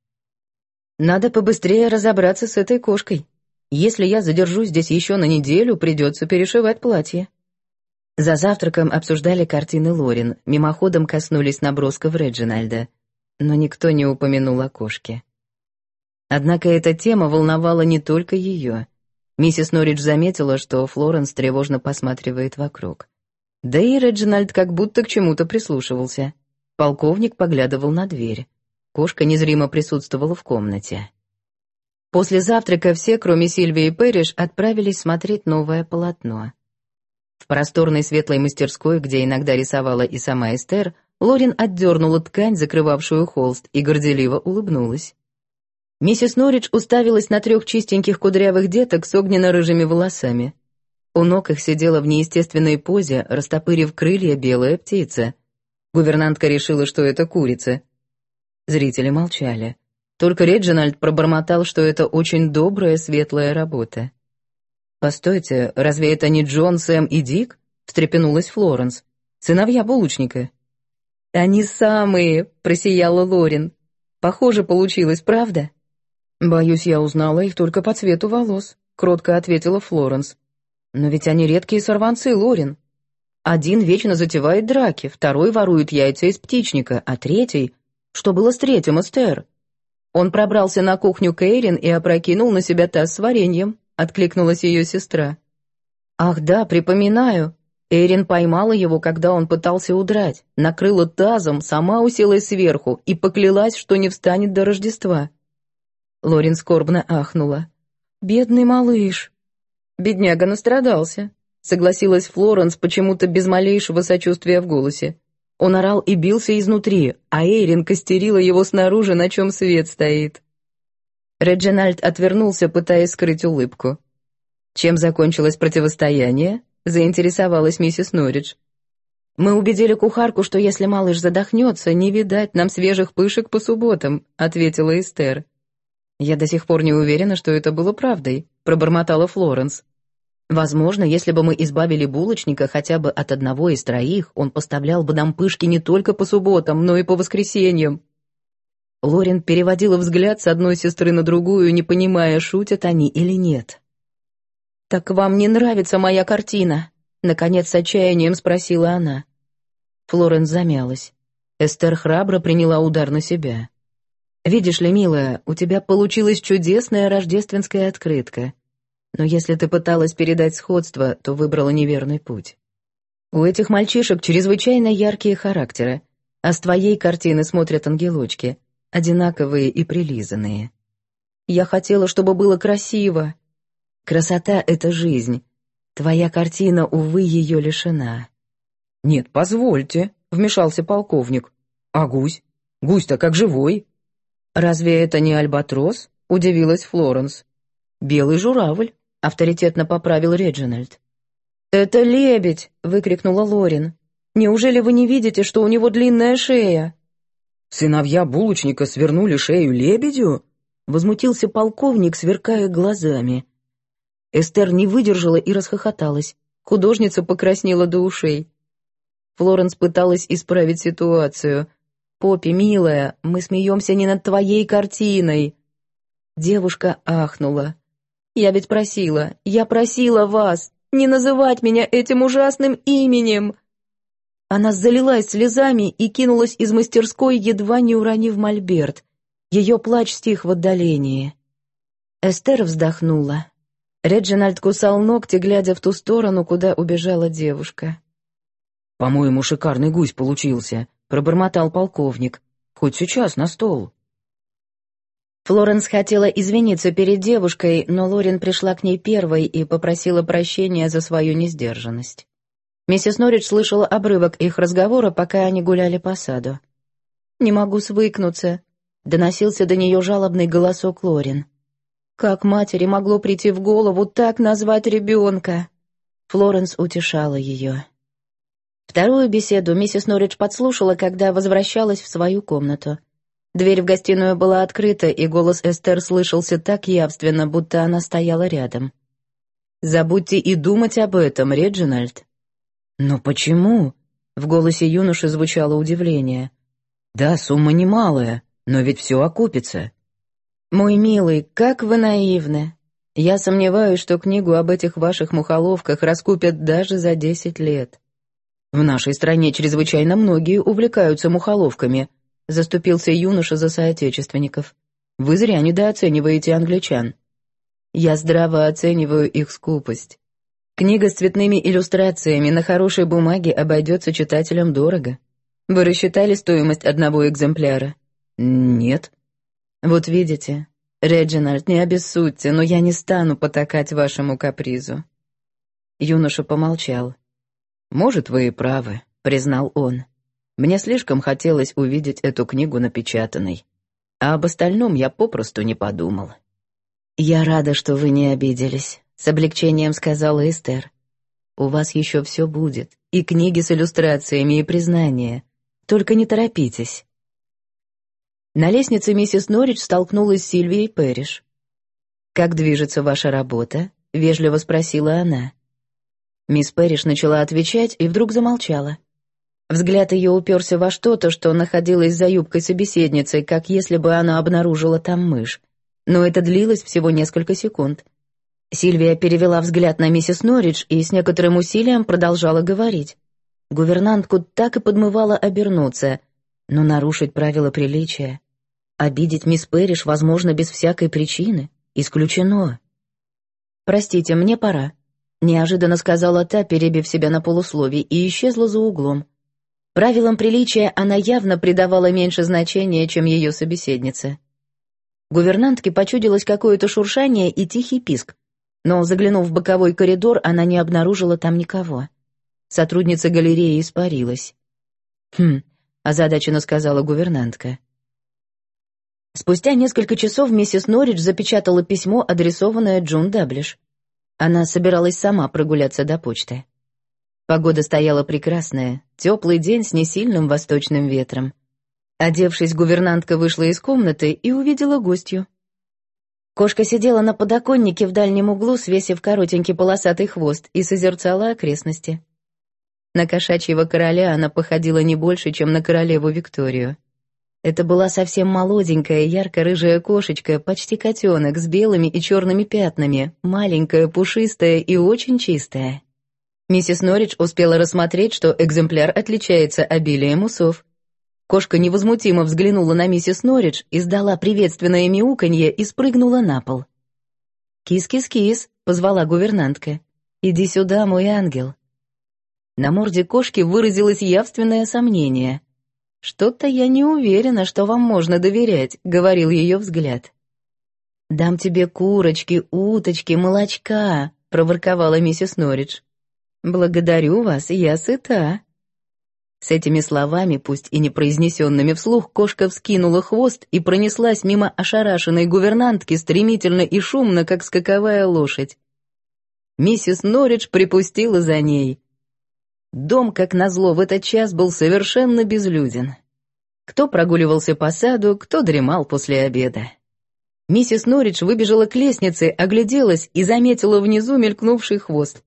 «Надо побыстрее разобраться с этой кошкой. Если я задержусь здесь еще на неделю, придется перешивать платье». За завтраком обсуждали картины Лорин, мимоходом коснулись набросков Реджинальда — но никто не упомянул о кошке. Однако эта тема волновала не только ее. Миссис Норридж заметила, что Флоренс тревожно посматривает вокруг. Да и Реджинальд как будто к чему-то прислушивался. Полковник поглядывал на дверь. Кошка незримо присутствовала в комнате. После завтрака все, кроме Сильвии и Пэриш, отправились смотреть новое полотно. В просторной светлой мастерской, где иногда рисовала и сама Эстер, Лорин отдернула ткань, закрывавшую холст, и горделиво улыбнулась. Миссис Норридж уставилась на трех чистеньких кудрявых деток с огненно-рыжими волосами. У ног их сидела в неестественной позе, растопырив крылья, белая птица. Гувернантка решила, что это курица. Зрители молчали. Только Реджинальд пробормотал, что это очень добрая, светлая работа. «Постойте, разве это не Джон, Сэм и Дик?» — встрепенулась Флоренс. «Сыновья булочника». «Они самые!» — просияла Лорин. «Похоже получилось, правда?» «Боюсь, я узнала их только по цвету волос», — кротко ответила Флоренс. «Но ведь они редкие сорванцы, Лорин. Один вечно затевает драки, второй ворует яйца из птичника, а третий... Что было с третьим, Эстер?» Он пробрался на кухню Кейрин и опрокинул на себя таз с вареньем, откликнулась ее сестра. Ах да, припоминаю. Эрин поймала его, когда он пытался удрать, накрыла тазом, сама уселась сверху и поклялась, что не встанет до Рождества. Лорин скорбно ахнула. «Бедный малыш!» «Бедняга настрадался», — согласилась Флоренс почему-то без малейшего сочувствия в голосе. Он орал и бился изнутри, а Эйрин костерила его снаружи, на чем свет стоит. Реджинальд отвернулся, пытаясь скрыть улыбку. Чем закончилось противостояние? Заинтересовалась миссис Норридж. «Мы убедили кухарку, что если малыш задохнется, не видать нам свежих пышек по субботам», — ответила Эстер. «Я до сих пор не уверена, что это было правдой», — пробормотала Флоренс. Возможно, если бы мы избавили булочника хотя бы от одного из троих, он поставлял бы нам пышки не только по субботам, но и по воскресеньям. Лорин переводила взгляд с одной сестры на другую, не понимая, шутят они или нет. «Так вам не нравится моя картина?» — наконец с отчаянием спросила она. Флоренс замялась. Эстер храбро приняла удар на себя. «Видишь ли, милая, у тебя получилась чудесная рождественская открытка. Но если ты пыталась передать сходство, то выбрала неверный путь. У этих мальчишек чрезвычайно яркие характеры, а с твоей картины смотрят ангелочки, одинаковые и прилизанные. Я хотела, чтобы было красиво. Красота — это жизнь. Твоя картина, увы, ее лишена. «Нет, позвольте», — вмешался полковник. «А гусь? Гусь-то как живой». «Разве это не альбатрос?» — удивилась Флоренс. «Белый журавль» авторитетно поправил Реджинальд. «Это лебедь!» — выкрикнула Лорин. «Неужели вы не видите, что у него длинная шея?» «Сыновья булочника свернули шею лебедю?» — возмутился полковник, сверкая глазами. Эстер не выдержала и расхохоталась. Художница покраснела до ушей. Флоренс пыталась исправить ситуацию. «Поппи, милая, мы смеемся не над твоей картиной!» Девушка ахнула. Я ведь просила, я просила вас не называть меня этим ужасным именем!» Она залилась слезами и кинулась из мастерской, едва не уронив мольберт. Ее плач стих в отдалении. Эстер вздохнула. Реджинальд кусал ногти, глядя в ту сторону, куда убежала девушка. «По-моему, шикарный гусь получился», — пробормотал полковник. «Хоть сейчас на стол». Флоренс хотела извиниться перед девушкой, но Лорин пришла к ней первой и попросила прощения за свою несдержанность. Миссис Норридж слышала обрывок их разговора, пока они гуляли по саду. «Не могу свыкнуться», — доносился до нее жалобный голосок Лорин. «Как матери могло прийти в голову так назвать ребенка?» Флоренс утешала ее. Вторую беседу миссис Норридж подслушала, когда возвращалась в свою комнату — Дверь в гостиную была открыта, и голос Эстер слышался так явственно, будто она стояла рядом. «Забудьте и думать об этом, Реджинальд». «Но почему?» — в голосе юноши звучало удивление. «Да, сумма немалая, но ведь все окупится». «Мой милый, как вы наивны. Я сомневаюсь, что книгу об этих ваших мухоловках раскупят даже за десять лет. В нашей стране чрезвычайно многие увлекаются мухоловками», Заступился юноша за соотечественников. Вы зря недооцениваете англичан. Я здраво оцениваю их скупость. Книга с цветными иллюстрациями на хорошей бумаге обойдется читателям дорого. Вы рассчитали стоимость одного экземпляра? Нет. Вот видите, Реджинальд, не обессудьте, но я не стану потакать вашему капризу. Юноша помолчал. «Может, вы и правы», — признал он. Мне слишком хотелось увидеть эту книгу напечатанной, а об остальном я попросту не подумал. «Я рада, что вы не обиделись», — с облегчением сказала Эстер. «У вас еще все будет, и книги с иллюстрациями, и признания. Только не торопитесь. На лестнице миссис Норридж столкнулась с Сильвией Пэриш. «Как движется ваша работа?» — вежливо спросила она. Мисс Пэриш начала отвечать и вдруг замолчала. Взгляд ее уперся во что-то, что находилось за юбкой собеседницы, как если бы она обнаружила там мышь. Но это длилось всего несколько секунд. Сильвия перевела взгляд на миссис Норридж и с некоторым усилием продолжала говорить. Гувернантку так и подмывала обернуться, но нарушить правила приличия. Обидеть мисс Пэриш, возможно, без всякой причины. Исключено. «Простите, мне пора», — неожиданно сказала та, перебив себя на полусловие, и исчезла за углом. Правилам приличия она явно придавала меньше значения, чем ее собеседница. Гувернантке почудилось какое-то шуршание и тихий писк, но, заглянув в боковой коридор, она не обнаружила там никого. Сотрудница галереи испарилась. «Хм», — озадаченно сказала гувернантка. Спустя несколько часов миссис Норридж запечатала письмо, адресованное Джун Даблиш. Она собиралась сама прогуляться до почты. Погода стояла прекрасная, теплый день с несильным восточным ветром. Одевшись, гувернантка вышла из комнаты и увидела гостью. Кошка сидела на подоконнике в дальнем углу, свесив коротенький полосатый хвост, и созерцала окрестности. На кошачьего короля она походила не больше, чем на королеву Викторию. Это была совсем молоденькая, ярко-рыжая кошечка, почти котенок, с белыми и черными пятнами, маленькая, пушистая и очень чистая. Миссис Норридж успела рассмотреть, что экземпляр отличается обилием усов. Кошка невозмутимо взглянула на миссис Норридж, издала приветственное мяуканье и спрыгнула на пол. «Кис-кис-кис», — позвала гувернантка. «Иди сюда, мой ангел». На морде кошки выразилось явственное сомнение. «Что-то я не уверена, что вам можно доверять», — говорил ее взгляд. «Дам тебе курочки, уточки, молочка», — проворковала миссис Норридж. «Благодарю вас, я сыта». С этими словами, пусть и не произнесенными вслух, кошка вскинула хвост и пронеслась мимо ошарашенной гувернантки стремительно и шумно, как скаковая лошадь. Миссис Норридж припустила за ней. Дом, как назло, в этот час был совершенно безлюден. Кто прогуливался по саду, кто дремал после обеда. Миссис Норридж выбежала к лестнице, огляделась и заметила внизу мелькнувший хвост.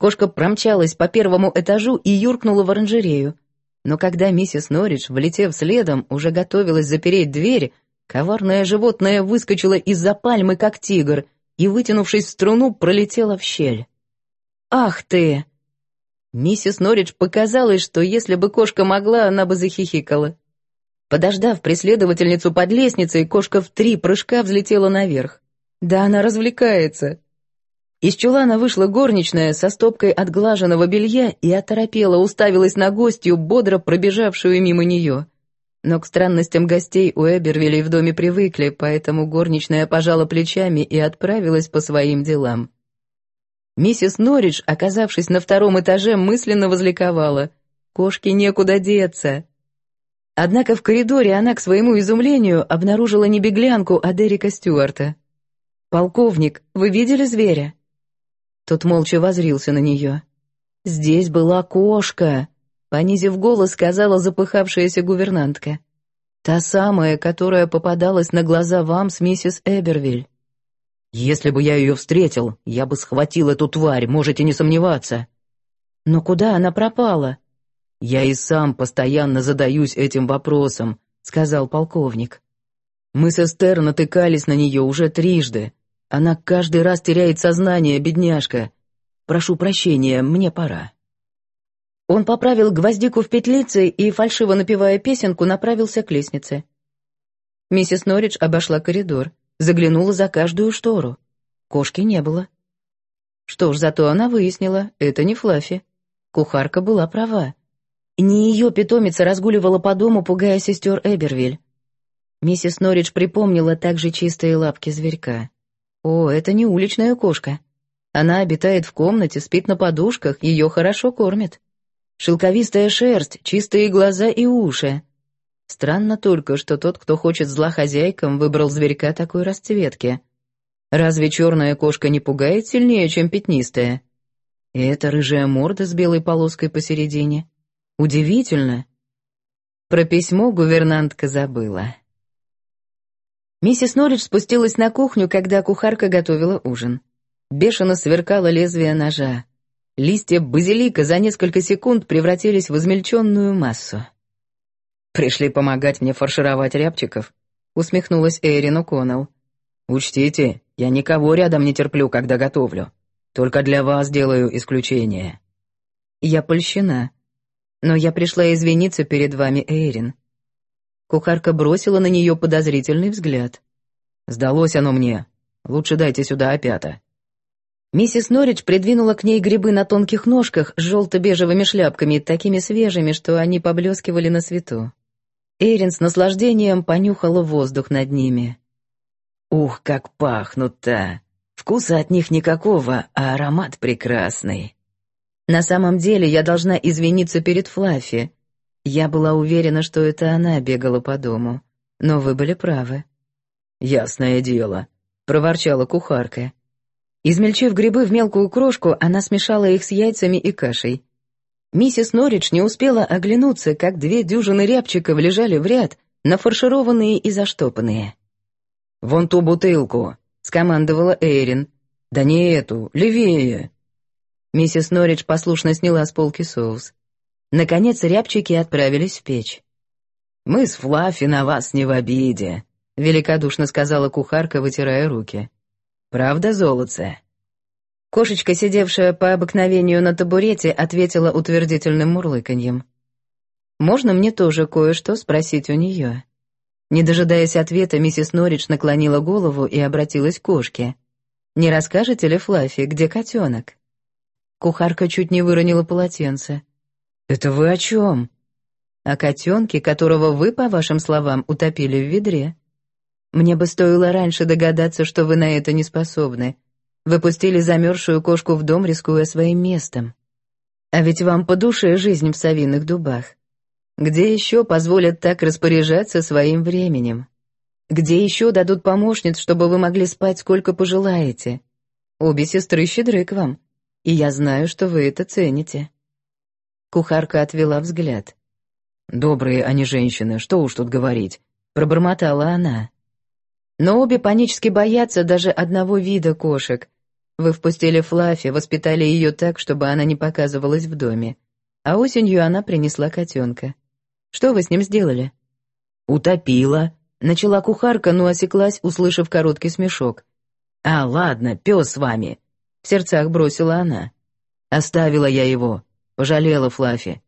Кошка промчалась по первому этажу и юркнула в оранжерею. Но когда миссис Норридж, влетев следом, уже готовилась запереть дверь, коварное животное выскочило из-за пальмы, как тигр, и, вытянувшись в струну, пролетело в щель. «Ах ты!» Миссис Норридж показалось, что если бы кошка могла, она бы захихикала. Подождав преследовательницу под лестницей, кошка в три прыжка взлетела наверх. Да она развлекается. Из чулана вышла горничная со стопкой отглаженного белья и оторопела уставилась на гостью, бодро пробежавшую мимо нее. Но к странностям гостей у Эбервилей в доме привыкли, поэтому горничная пожала плечами и отправилась по своим делам. Миссис Норридж, оказавшись на втором этаже, мысленно возликовала. Кошке некуда деться. Однако в коридоре она, к своему изумлению, обнаружила не беглянку, а Дерека Стюарта. «Полковник, вы видели зверя?» Тот молча возрился на нее. «Здесь была кошка», — понизив голос, сказала запыхавшаяся гувернантка. «Та самая, которая попадалась на глаза вам с миссис Эбервиль». «Если бы я ее встретил, я бы схватил эту тварь, можете не сомневаться». «Но куда она пропала?» «Я и сам постоянно задаюсь этим вопросом», — сказал полковник. «Мы с Эстер натыкались на нее уже трижды, она каждый раз теряет сознание, бедняжка. Прошу прощения, мне пора». Он поправил гвоздику в петлице и, фальшиво напевая песенку, направился к лестнице. Миссис Норридж обошла коридор, заглянула за каждую штору. Кошки не было. Что ж, зато она выяснила, это не Флаффи. Кухарка была права. Не ее питомица разгуливала по дому, пугая сестер Эбервиль. Миссис Норридж припомнила также чистые лапки зверька. О, это не уличная кошка. Она обитает в комнате, спит на подушках, ее хорошо кормят. Шелковистая шерсть, чистые глаза и уши. Странно только, что тот, кто хочет зла хозяйкам, выбрал зверька такой расцветки. Разве черная кошка не пугает сильнее, чем пятнистая? И эта рыжая морда с белой полоской посередине. Удивительно. Про письмо гувернантка забыла. Миссис Норридж спустилась на кухню, когда кухарка готовила ужин. Бешено сверкало лезвие ножа. Листья базилика за несколько секунд превратились в измельченную массу. «Пришли помогать мне фаршировать рябчиков», — усмехнулась Эйрин О'Коннелл. «Учтите, я никого рядом не терплю, когда готовлю. Только для вас делаю исключение». «Я польщена. Но я пришла извиниться перед вами, Эйрин. Кухарка бросила на нее подозрительный взгляд. «Сдалось оно мне. Лучше дайте сюда опята». Миссис Норридж придвинула к ней грибы на тонких ножках с желто-бежевыми шляпками, такими свежими, что они поблескивали на свету. Эйрин с наслаждением понюхала воздух над ними. «Ух, как пахнут-то! Вкуса от них никакого, а аромат прекрасный». «На самом деле я должна извиниться перед Флаффи. Я была уверена, что это она бегала по дому. Но вы были правы. «Ясное дело», — проворчала кухарка. Измельчив грибы в мелкую крошку, она смешала их с яйцами и кашей. Миссис Норридж не успела оглянуться, как две дюжины рябчиков лежали в ряд, нафаршированные и заштопанные. «Вон ту бутылку», — скомандовала Эйрин. «Да не эту, левее». Миссис Норридж послушно сняла с полки соус. Наконец рябчики отправились в печь. «Мы с Флаффи на вас не в обиде», — великодушно сказала кухарка, вытирая руки. «Правда, золотце?» Кошечка, сидевшая по обыкновению на табурете, ответила утвердительным мурлыканьем. «Можно мне тоже кое-что спросить у нее?» Не дожидаясь ответа, миссис Норридж наклонила голову и обратилась к кошке. «Не расскажете ли, Флаффи, где котенок?» Кухарка чуть не выронила полотенце. «Это вы о чем?» «О котенке, которого вы, по вашим словам, утопили в ведре. Мне бы стоило раньше догадаться, что вы на это не способны. Вы пустили замерзшую кошку в дом, рискуя своим местом. А ведь вам по душе жизнь в совиных дубах. Где еще позволят так распоряжаться своим временем? Где еще дадут помощниц, чтобы вы могли спать сколько пожелаете? Обе сестры щедры к вам, и я знаю, что вы это цените». Кухарка отвела взгляд. «Добрые они женщины, что уж тут говорить», — пробормотала она. «Но обе панически боятся даже одного вида кошек. Вы впустили Флаффи, воспитали ее так, чтобы она не показывалась в доме. А осенью она принесла котенка. Что вы с ним сделали?» «Утопила», — начала кухарка, но осеклась, услышав короткий смешок. «А, ладно, пес с вами», — в сердцах бросила она. «Оставила я его, Пожалела Флаффи.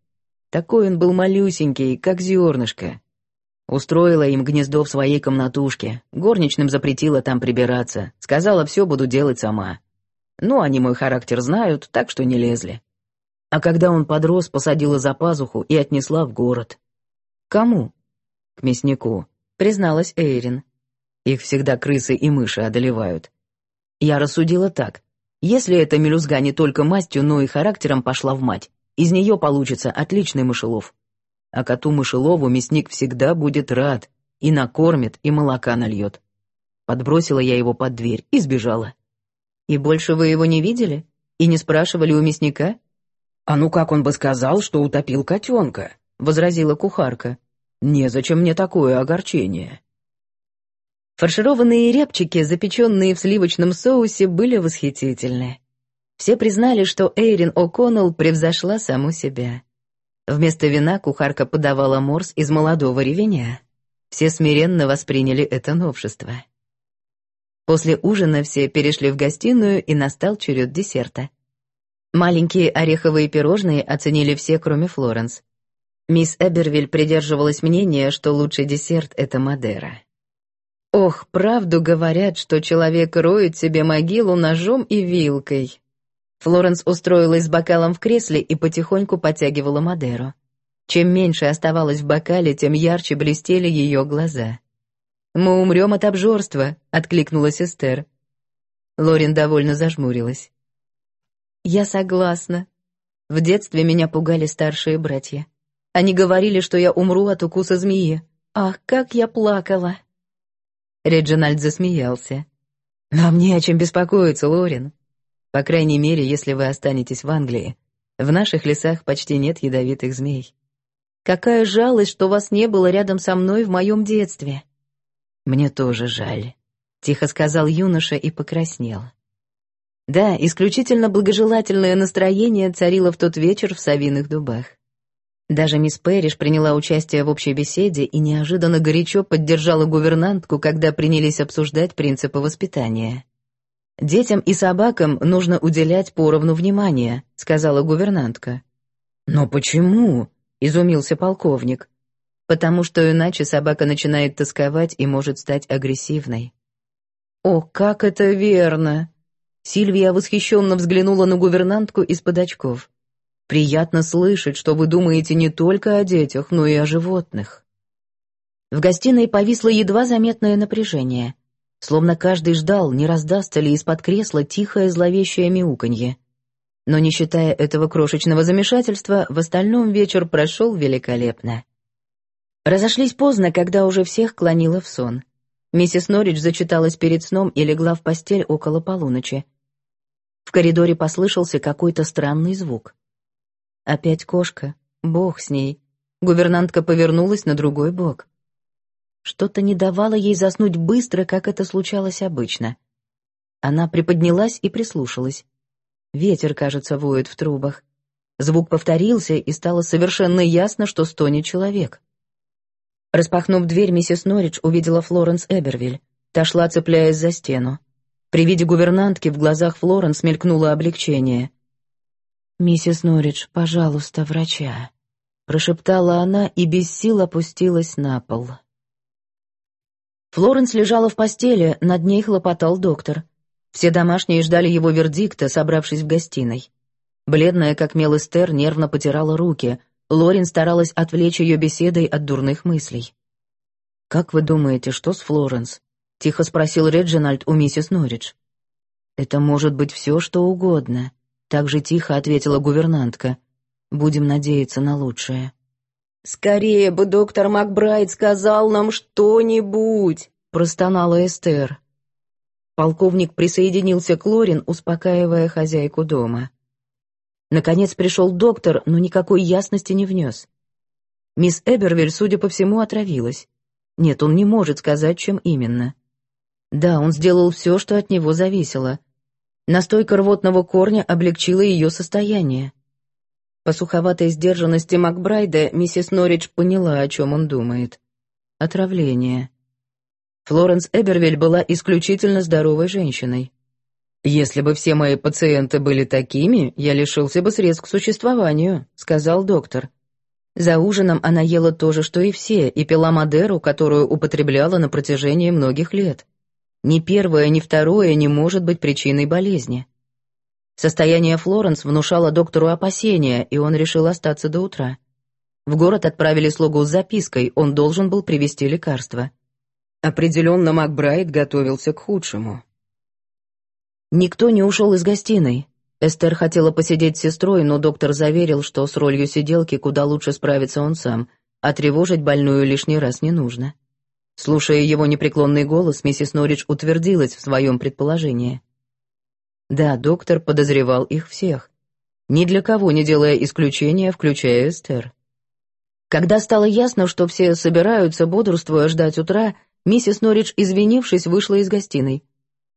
Такой он был малюсенький, как зернышко. Устроила им гнездо в своей комнатушке, горничным запретила там прибираться, сказала, все буду делать сама. Ну, они мой характер знают, так что не лезли. А когда он подрос, посадила за пазуху и отнесла в город. Кому? К мяснику, призналась Эйрин. Их всегда крысы и мыши одолевают. Я рассудила так. Если эта мелюзга не только мастью, но и характером пошла в мать, из нее получится отличный мышелов. А коту-мышелову мясник всегда будет рад, и накормит, и молока нальет. Подбросила я его под дверь и сбежала. И больше вы его не видели? И не спрашивали у мясника? А ну как он бы сказал, что утопил котенка? Возразила кухарка. Незачем мне такое огорчение. Фаршированные рябчики, запеченные в сливочном соусе, были восхитительны. Все признали, что Эйрин О'Коннелл превзошла саму себя. Вместо вина кухарка подавала морс из молодого ревеня. Все смиренно восприняли это новшество. После ужина все перешли в гостиную, и настал черед десерта. Маленькие ореховые пирожные оценили все, кроме Флоренс. Мисс Эбервиль придерживалась мнения, что лучший десерт — это Мадера. Ох, правду говорят, что человек роет себе могилу ножом и вилкой. Флоренс устроилась с бокалом в кресле и потихоньку подтягивала Мадеру. Чем меньше оставалось в бокале, тем ярче блестели ее глаза. «Мы умрем от обжорства», — откликнулась Эстер. Лорин довольно зажмурилась. «Я согласна. В детстве меня пугали старшие братья. Они говорили, что я умру от укуса змеи. Ах, как я плакала!» Реджинальд засмеялся. «Вам не о чем беспокоиться, Лорин. По крайней мере, если вы останетесь в Англии. В наших лесах почти нет ядовитых змей. Какая жалость, что вас не было рядом со мной в моем детстве. «Мне тоже жаль», — тихо сказал юноша и покраснел. Да, исключительно благожелательное настроение царило в тот вечер в Савиных дубах. Даже мисс Пэриш приняла участие в общей беседе и неожиданно горячо поддержала гувернантку, когда принялись обсуждать принципы воспитания. «Детям и собакам нужно уделять поровну внимания», — сказала гувернантка. «Но почему?» — изумился полковник. «Потому что иначе собака начинает тосковать и может стать агрессивной». «О, как это верно!» Сильвия восхищенно взглянула на гувернантку из-под очков. «Приятно слышать, что вы думаете не только о детях, но и о животных». В гостиной повисло едва заметное напряжение, словно каждый ждал, не раздастся ли из-под кресла тихое зловещее мяуканье. Но не считая этого крошечного замешательства, в остальном вечер прошел великолепно. Разошлись поздно, когда уже всех клонило в сон. Миссис Норридж зачиталась перед сном и легла в постель около полуночи. В коридоре послышался какой-то странный звук. Опять кошка. Бог с ней. Гувернантка повернулась на другой бок. Что-то не давало ей заснуть быстро, как это случалось обычно. Она приподнялась и прислушалась. Ветер, кажется, воет в трубах. Звук повторился, и стало совершенно ясно, что стонет человек. Распахнув дверь, миссис Норридж увидела Флоренс Эбервиль. Та шла, цепляясь за стену. При виде гувернантки в глазах Флоренс мелькнуло облегчение. «Миссис Норридж, пожалуйста, врача», — прошептала она и без сил опустилась на пол. Флоренс лежала в постели, над ней хлопотал доктор. Все домашние ждали его вердикта, собравшись в гостиной. Бледная, как мел Эстер, нервно потирала руки — Лорин старалась отвлечь ее беседой от дурных мыслей. «Как вы думаете, что с Флоренс?» — тихо спросил Реджинальд у миссис Норридж. «Это может быть все, что угодно», — так же тихо ответила гувернантка. «Будем надеяться на лучшее». «Скорее бы доктор Макбрайт сказал нам что-нибудь!» — простонала Эстер. Полковник присоединился к Лорин, успокаивая хозяйку дома. Наконец пришел доктор, но никакой ясности не внес. Мисс Эбервиль, судя по всему, отравилась. Нет, он не может сказать, чем именно. Да, он сделал все, что от него зависело. Настойка рвотного корня облегчила ее состояние. По суховатой сдержанности Макбрайда миссис Норридж поняла, о чем он думает. Отравление. Флоренс Эбервиль была исключительно здоровой женщиной. «Если бы все мои пациенты были такими, я лишился бы средств к существованию», — сказал доктор. За ужином она ела то же, что и все, и пила Мадеру, которую употребляла на протяжении многих лет. Ни первое, ни второе не может быть причиной болезни. Состояние Флоренс внушало доктору опасения, и он решил остаться до утра. В город отправили слугу с запиской, он должен был привезти лекарство. Определенно Макбрайт готовился к худшему. Никто не ушел из гостиной. Эстер хотела посидеть с сестрой, но доктор заверил, что с ролью сиделки куда лучше справится он сам, а тревожить больную лишний раз не нужно. Слушая его непреклонный голос, миссис Норридж утвердилась в своем предположении. Да, доктор подозревал их всех. Ни для кого не делая исключения, включая Эстер. Когда стало ясно, что все собираются, бодрствуя, ждать утра, миссис Норридж, извинившись, вышла из гостиной.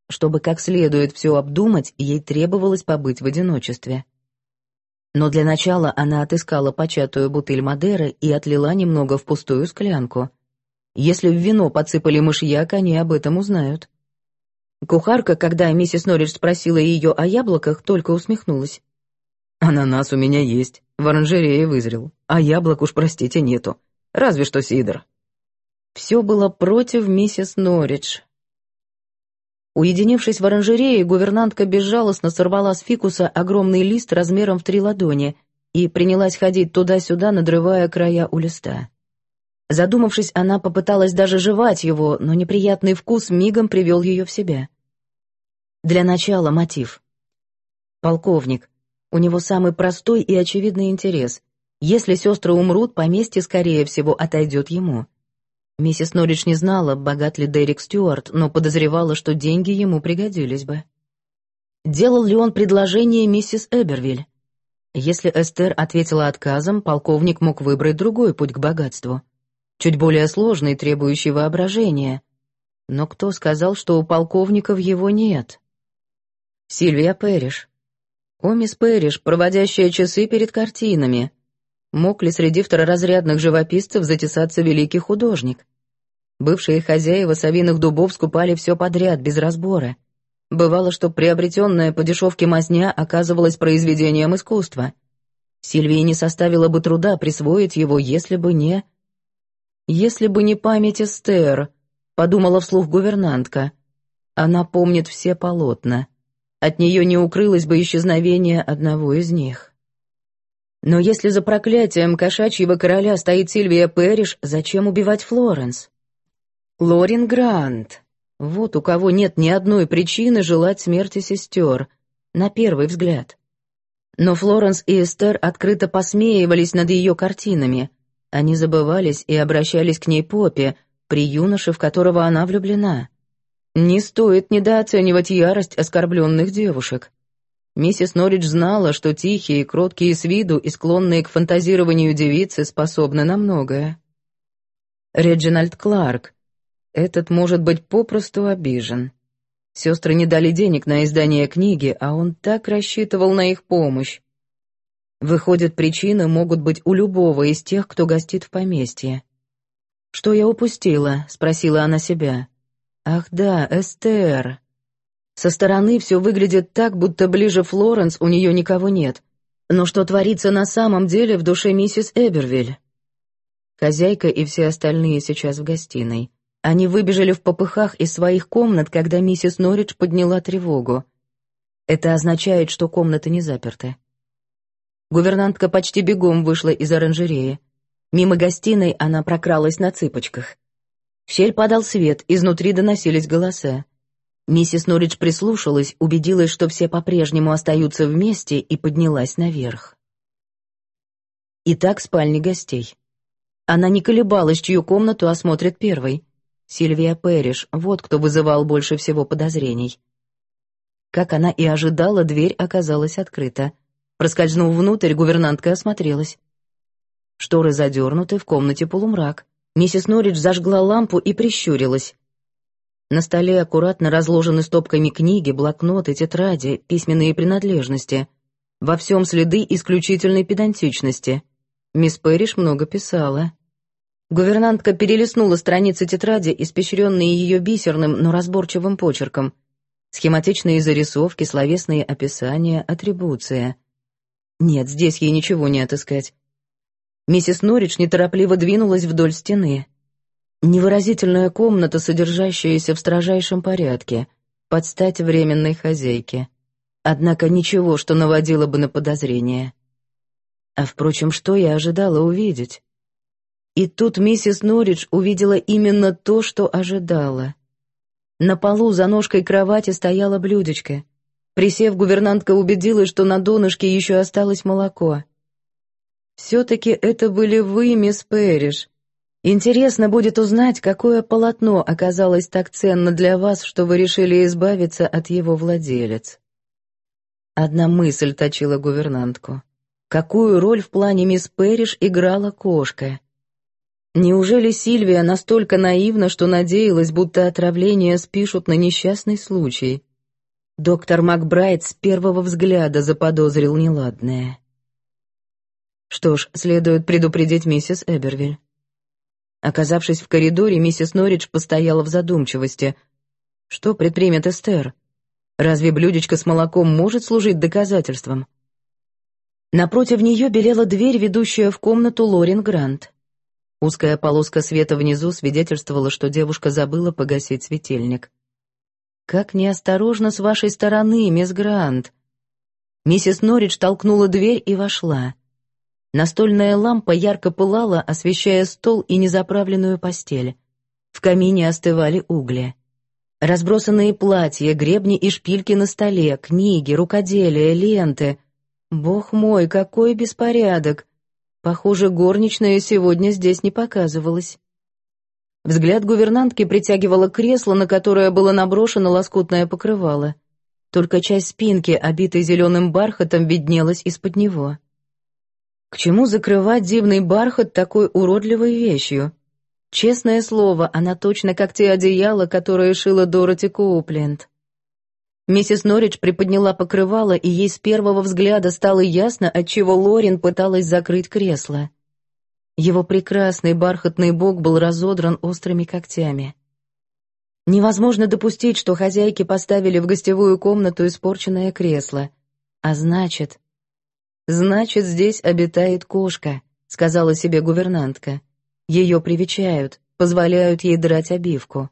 Чтобы как следует все обдумать, ей требовалось побыть в одиночестве. Но для начала она отыскала початую бутыль Мадеры и отлила немного в пустую склянку. Если в вино подсыпали мышьяк, они об этом узнают. Кухарка, когда миссис Норридж спросила ее о яблоках, только усмехнулась. «Ананас у меня есть, в оранжерее вызрел, а яблок уж, простите, нету, разве что сидр». Все было против миссис Норридж, Уединившись в оранжерее, гувернантка безжалостно сорвала с фикуса огромный лист размером в три ладони и принялась ходить туда-сюда, надрывая края у листа. Задумавшись, она попыталась даже жевать его, но неприятный вкус мигом привел ее в себя. Для начала мотив. Полковник. У него самый простой и очевидный интерес. Если сестры умрут, поместье, скорее всего, отойдет ему. Миссис Норридж не знала, богат ли Дерек Стюарт, но подозревала, что деньги ему пригодились бы. Делал ли он предложение миссис Эбервиль? Если Эстер ответила отказом, полковник мог выбрать другой путь к богатству. Чуть более сложный, требующий воображения. Но кто сказал, что у полковников его нет? Сильвия Перриш. О, мисс Перриш, проводящая часы перед картинами. Мог ли среди второразрядных живописцев затесаться великий художник? Бывшие хозяева совиных дубов скупали все подряд, без разбора. Бывало, что приобретенная по дешевке мазня оказывалась произведением искусства. Сильвии не составило бы труда присвоить его, если бы не... «Если бы не память Эстер», — подумала вслух гувернантка. «Она помнит все полотна. От нее не укрылось бы исчезновение одного из них». Но если за проклятием кошачьего короля стоит Сильвия Перриш, зачем убивать Флоренс? Лорин Грант. Вот у кого нет ни одной причины желать смерти сестер, на первый взгляд. Но Флоренс и Эстер открыто посмеивались над ее картинами. Они забывались и обращались к ней Попе, при юноше, в которого она влюблена. Не стоит недооценивать ярость оскорбленных девушек. Миссис Норридж знала, что тихие, кроткие с виду и склонные к фантазированию девицы способны на многое. Реджинальд Кларк, этот может быть попросту обижен. Сестры не дали денег на издание книги, а он так рассчитывал на их помощь. Выходит, причины могут быть у любого из тех, кто гостит в поместье. «Что я упустила?» — спросила она себя. «Ах да, Эстер». Со стороны все выглядит так, будто ближе Флоренс у нее никого нет. Но что творится на самом деле в душе миссис Эбервиль? Хозяйка и все остальные сейчас в гостиной. Они выбежали в попыхах из своих комнат, когда миссис Норридж подняла тревогу. Это означает, что комнаты не заперты. Гувернантка почти бегом вышла из оранжереи. Мимо гостиной она прокралась на цыпочках. В щель падал свет, изнутри доносились голоса. Миссис Норридж прислушалась, убедилась, что все по-прежнему остаются вместе, и поднялась наверх. Итак, спальни гостей. Она не колебалась, чью комнату осмотрит первой. Сильвия Перриш, вот кто вызывал больше всего подозрений. Как она и ожидала, дверь оказалась открыта. Проскользнув внутрь, гувернантка осмотрелась. Шторы задернуты, в комнате полумрак. Миссис Норридж зажгла лампу и прищурилась. На столе аккуратно разложены стопками книги, блокноты, тетради, письменные принадлежности. Во всем следы исключительной педантичности. Мисс Перриш много писала. Гувернантка перелистнула страницы тетради, испещренные ее бисерным, но разборчивым почерком. Схематичные зарисовки, словесные описания, атрибуция. Нет, здесь ей ничего не отыскать. Миссис Норридж неторопливо двинулась вдоль стены. Невыразительная комната, содержащаяся в строжайшем порядке, под стать временной хозяйке. Однако ничего, что наводило бы на подозрение. А впрочем, что я ожидала увидеть? И тут миссис Норридж увидела именно то, что ожидала. На полу за ножкой кровати стояло блюдечко. Присев, гувернантка убедилась, что на донышке еще осталось молоко. «Все-таки это были вы, мисс Пэриш. Интересно будет узнать, какое полотно оказалось так ценно для вас, что вы решили избавиться от его владелец». Одна мысль точила гувернантку. Какую роль в плане мисс Пэриш играла кошка? Неужели Сильвия настолько наивна, что надеялась, будто отравление спишут на несчастный случай? Доктор Макбрайт с первого взгляда заподозрил неладное. Что ж, следует предупредить миссис Эбервиль. Оказавшись в коридоре, миссис Норридж постояла в задумчивости. Что предпримет Эстер? Разве блюдечко с молоком может служить доказательством? Напротив нее белела дверь, ведущая в комнату Лорин Грант. Узкая полоска света внизу свидетельствовала, что девушка забыла погасить светильник. «Как неосторожно с вашей стороны, мисс Грант!» Миссис Норридж толкнула дверь и вошла. Настольная лампа ярко пылала, освещая стол и незаправленную постель. В камине остывали угли. Разбросанные платья, гребни и шпильки на столе, книги, рукоделие, ленты. Бог мой, какой беспорядок! Похоже, горничная сегодня здесь не показывалась. Взгляд гувернантки притягивало кресло, на которое было наброшено лоскутное покрывало. Только часть спинки, обитой зеленым бархатом, виднелась из-под него. К чему закрывать дивный бархат такой уродливой вещью? Честное слово, она точно как те одеяла, которые шила Дороти Коупленд. Миссис Норридж приподняла покрывало, и ей с первого взгляда стало ясно, отчего Лорин пыталась закрыть кресло. Его прекрасный бархатный бок был разодран острыми когтями. Невозможно допустить, что хозяйки поставили в гостевую комнату испорченное кресло. А значит... «Значит, здесь обитает кошка», — сказала себе гувернантка. Ее привечают, позволяют ей драть обивку.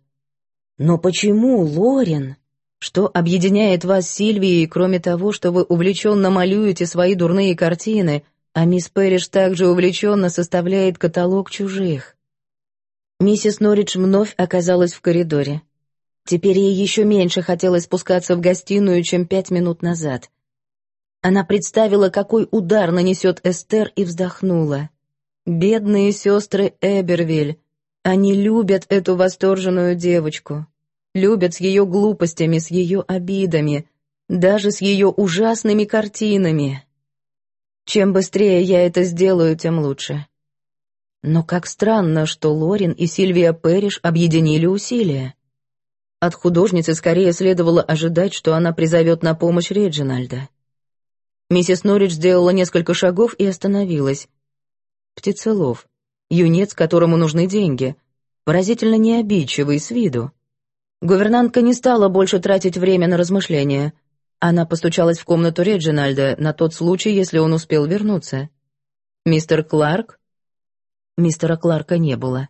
«Но почему, Лорин?» Что объединяет вас с Сильвией, кроме того, что вы увлеченно малюете свои дурные картины, а мисс Пэриш также увлеченно составляет каталог чужих? Миссис Норридж вновь оказалась в коридоре. Теперь ей еще меньше хотелось спускаться в гостиную, чем пять минут назад. Она представила, какой удар нанесет Эстер, и вздохнула. «Бедные сестры Эбервиль, они любят эту восторженную девочку любят с ее глупостями, с ее обидами, даже с ее ужасными картинами. Чем быстрее я это сделаю, тем лучше. Но как странно, что Лорин и Сильвия Пэриш объединили усилия. От художницы скорее следовало ожидать, что она призовет на помощь Реджинальда. Миссис Норридж сделала несколько шагов и остановилась. Птицелов, юнец, которому нужны деньги, поразительно необидчивый с виду. Гувернантка не стала больше тратить время на размышления. Она постучалась в комнату Реджинальда на тот случай, если он успел вернуться. «Мистер Кларк?» Мистера Кларка не было.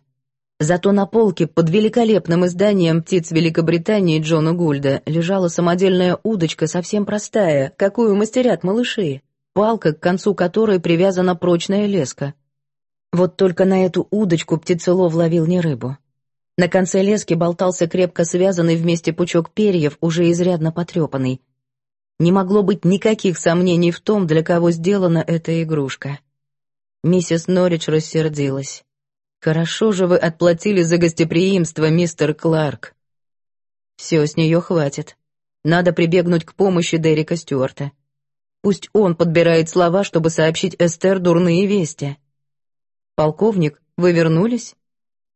Зато на полке под великолепным изданием «Птиц Великобритании» Джона Гульда лежала самодельная удочка, совсем простая, какую мастерят малыши, палка, к концу которой привязана прочная леска. Вот только на эту удочку птицелов ловил не рыбу. На конце лески болтался крепко связанный вместе пучок перьев, уже изрядно потрепанный. Не могло быть никаких сомнений в том, для кого сделана эта игрушка. Миссис Норридж рассердилась. «Хорошо же вы отплатили за гостеприимство, мистер Кларк». «Все, с нее хватит. Надо прибегнуть к помощи Дерека Стюарта. Пусть он подбирает слова, чтобы сообщить Эстер дурные вести». «Полковник, вы вернулись?»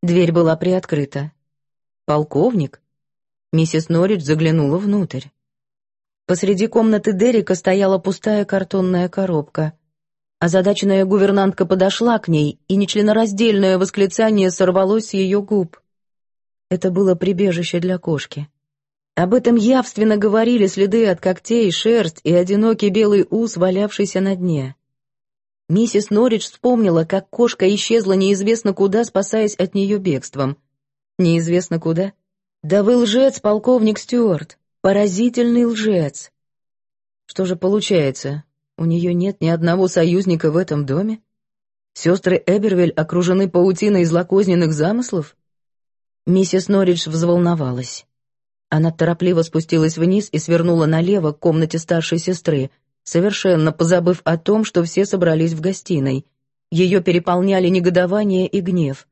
Дверь была приоткрыта. «Полковник?» Миссис Норридж заглянула внутрь. Посреди комнаты Дерека стояла пустая картонная коробка. Озадаченная гувернантка подошла к ней, и нечленораздельное восклицание сорвалось с ее губ. Это было прибежище для кошки. Об этом явственно говорили следы от когтей, шерсть и одинокий белый ус, валявшийся на дне. Миссис Норридж вспомнила, как кошка исчезла неизвестно куда, спасаясь от нее бегством. Неизвестно куда? Да вы лжец, полковник Стюарт, поразительный лжец. Что же получается, у нее нет ни одного союзника в этом доме? Сестры Эбервиль окружены паутиной злокозненных замыслов? Миссис Норридж взволновалась. Она торопливо спустилась вниз и свернула налево к комнате старшей сестры, совершенно позабыв о том, что все собрались в гостиной. Ее переполняли негодование и гнев.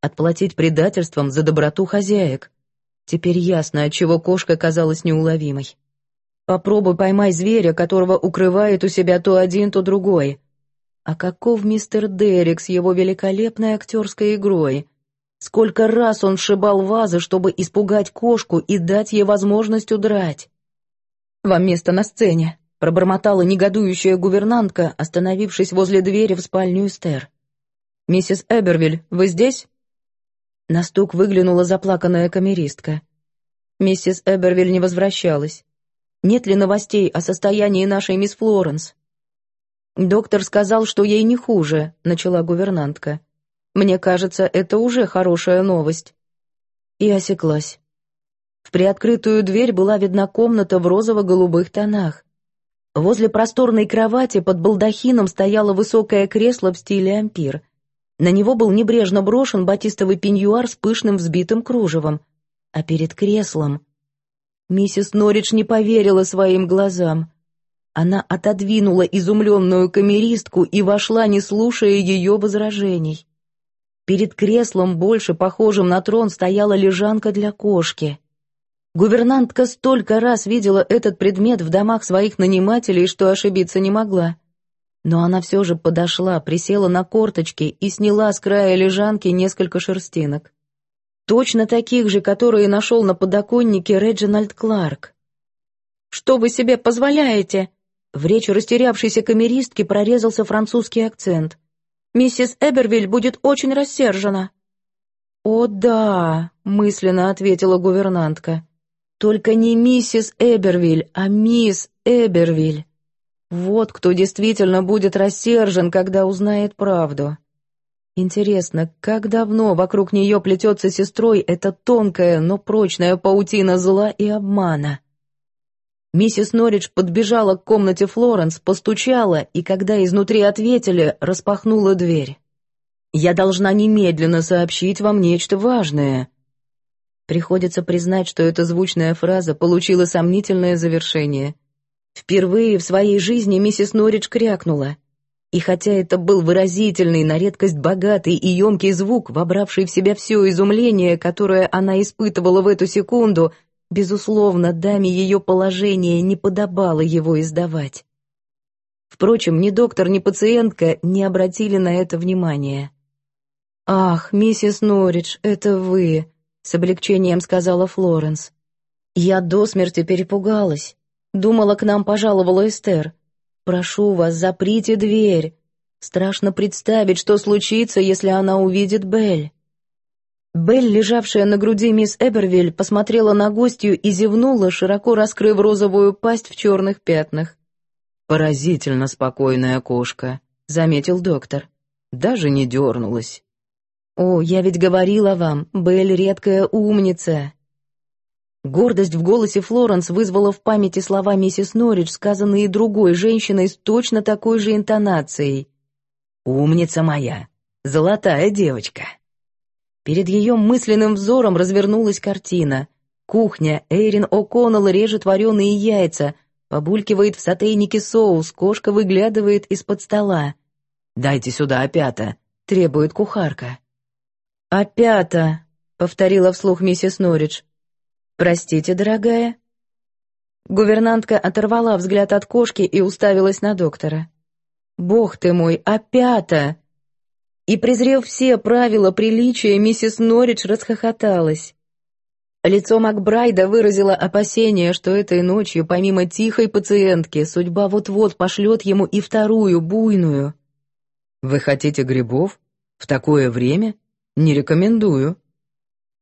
Отплатить предательством за доброту хозяек. Теперь ясно, отчего кошка казалась неуловимой. Попробуй поймай зверя, которого укрывает у себя то один, то другой. А каков мистер Дерек с его великолепной актерской игрой? Сколько раз он сшибал вазы, чтобы испугать кошку и дать ей возможность удрать? «Вам место на сцене», пробормотала негодующая гувернантка, остановившись возле двери в спальню Эстер. «Миссис Эбервиль, вы здесь?» На стук выглянула заплаканная камеристка. Миссис Эбервиль не возвращалась. Нет ли новостей о состоянии нашей мисс Флоренс? «Доктор сказал, что ей не хуже», — начала гувернантка. «Мне кажется, это уже хорошая новость». И осеклась. В приоткрытую дверь была видна комната в розово-голубых тонах. Возле просторной кровати под балдахином стояло высокое кресло в стиле ампир. На него был небрежно брошен батистовый пеньюар с пышным взбитым кружевом. А перед креслом... Миссис Норридж не поверила своим глазам. Она отодвинула изумленную камеристку и вошла, не слушая ее возражений. Перед креслом, больше похожим на трон, стояла лежанка для кошки. Гувернантка столько раз видела этот предмет в домах своих нанимателей, что ошибиться не могла. Но она все же подошла, присела на корточки и сняла с края лежанки несколько шерстинок. Точно таких же, которые нашел на подоконнике Реджинальд Кларк. «Что вы себе позволяете?» В речь растерявшейся камеристки прорезался французский акцент. «Миссис Эбервиль будет очень рассержена». «О да», — мысленно ответила гувернантка. «Только не миссис Эбервиль, а мисс Эбервиль. Вот кто действительно будет рассержен, когда узнает правду». Интересно, как давно вокруг нее плетется сестрой эта тонкая, но прочная паутина зла и обмана? Миссис Норридж подбежала к комнате Флоренс, постучала, и когда изнутри ответили, распахнула дверь. «Я должна немедленно сообщить вам нечто важное». Приходится признать, что эта звучная фраза получила сомнительное завершение. Впервые в своей жизни миссис Норридж крякнула. И хотя это был выразительный, на редкость богатый и емкий звук, вобравший в себя все изумление, которое она испытывала в эту секунду, Безусловно, даме ее положение не подобало его издавать. Впрочем, ни доктор, ни пациентка не обратили на это внимания. «Ах, миссис Норридж, это вы», — с облегчением сказала Флоренс. «Я до смерти перепугалась. Думала, к нам пожаловала Эстер. Прошу вас, заприте дверь. Страшно представить, что случится, если она увидит Белль». Белль, лежавшая на груди мисс Эбервиль, посмотрела на гостью и зевнула, широко раскрыв розовую пасть в черных пятнах. «Поразительно спокойная кошка», — заметил доктор. «Даже не дернулась». «О, я ведь говорила вам, Белль редкая умница». Гордость в голосе Флоренс вызвала в памяти слова миссис Норридж, сказанные другой женщиной с точно такой же интонацией. «Умница моя, золотая девочка». Перед ее мысленным взором развернулась картина. Кухня, Эйрин О'Коннелл режет вареные яйца, побулькивает в сотейнике соус, кошка выглядывает из-под стола. «Дайте сюда опята», — требует кухарка. «Опята», — повторила вслух миссис Норридж. «Простите, дорогая». Гувернантка оторвала взгляд от кошки и уставилась на доктора. «Бог ты мой, опята!» и, презрев все правила приличия, миссис Норридж расхохоталась. Лицо Макбрайда выразило опасение, что этой ночью, помимо тихой пациентки, судьба вот-вот пошлет ему и вторую, буйную. «Вы хотите грибов? В такое время? Не рекомендую».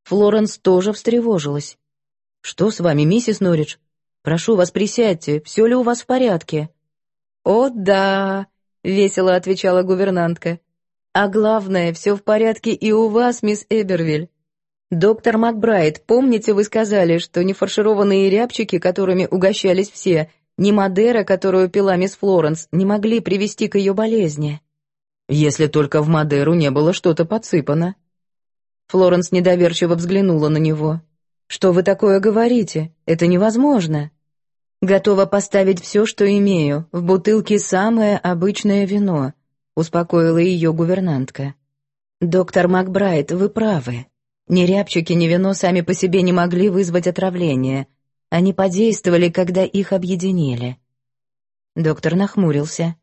Флоренс тоже встревожилась. «Что с вами, миссис Норридж? Прошу вас, присядьте, все ли у вас в порядке?» «О, да», — весело отвечала гувернантка. А главное, все в порядке и у вас, мисс Эбервиль. Доктор Макбрайт, помните, вы сказали, что не фаршированные рябчики, которыми угощались все, ни Мадера, которую пила мисс Флоренс, не могли привести к ее болезни? Если только в Мадеру не было что-то подсыпано. Флоренс недоверчиво взглянула на него. «Что вы такое говорите? Это невозможно!» «Готова поставить все, что имею. В бутылке самое обычное вино успокоила ее гувернантка. «Доктор Макбрайт, вы правы. Ни рябчики, ни вино сами по себе не могли вызвать отравление. Они подействовали, когда их объединили». Доктор нахмурился.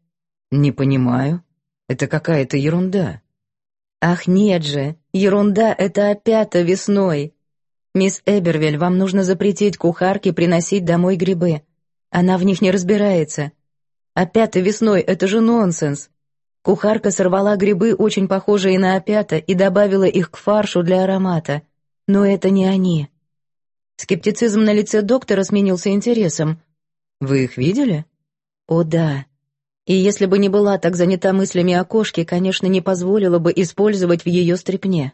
«Не понимаю. Это какая-то ерунда». «Ах, нет же, ерунда — это опята весной. Мисс Эбервиль, вам нужно запретить кухарке приносить домой грибы. Она в них не разбирается. Опята весной — это же нонсенс. Кухарка сорвала грибы, очень похожие на опята, и добавила их к фаршу для аромата. Но это не они. Скептицизм на лице доктора сменился интересом. «Вы их видели?» «О, да. И если бы не была так занята мыслями о кошке, конечно, не позволила бы использовать в ее стряпне.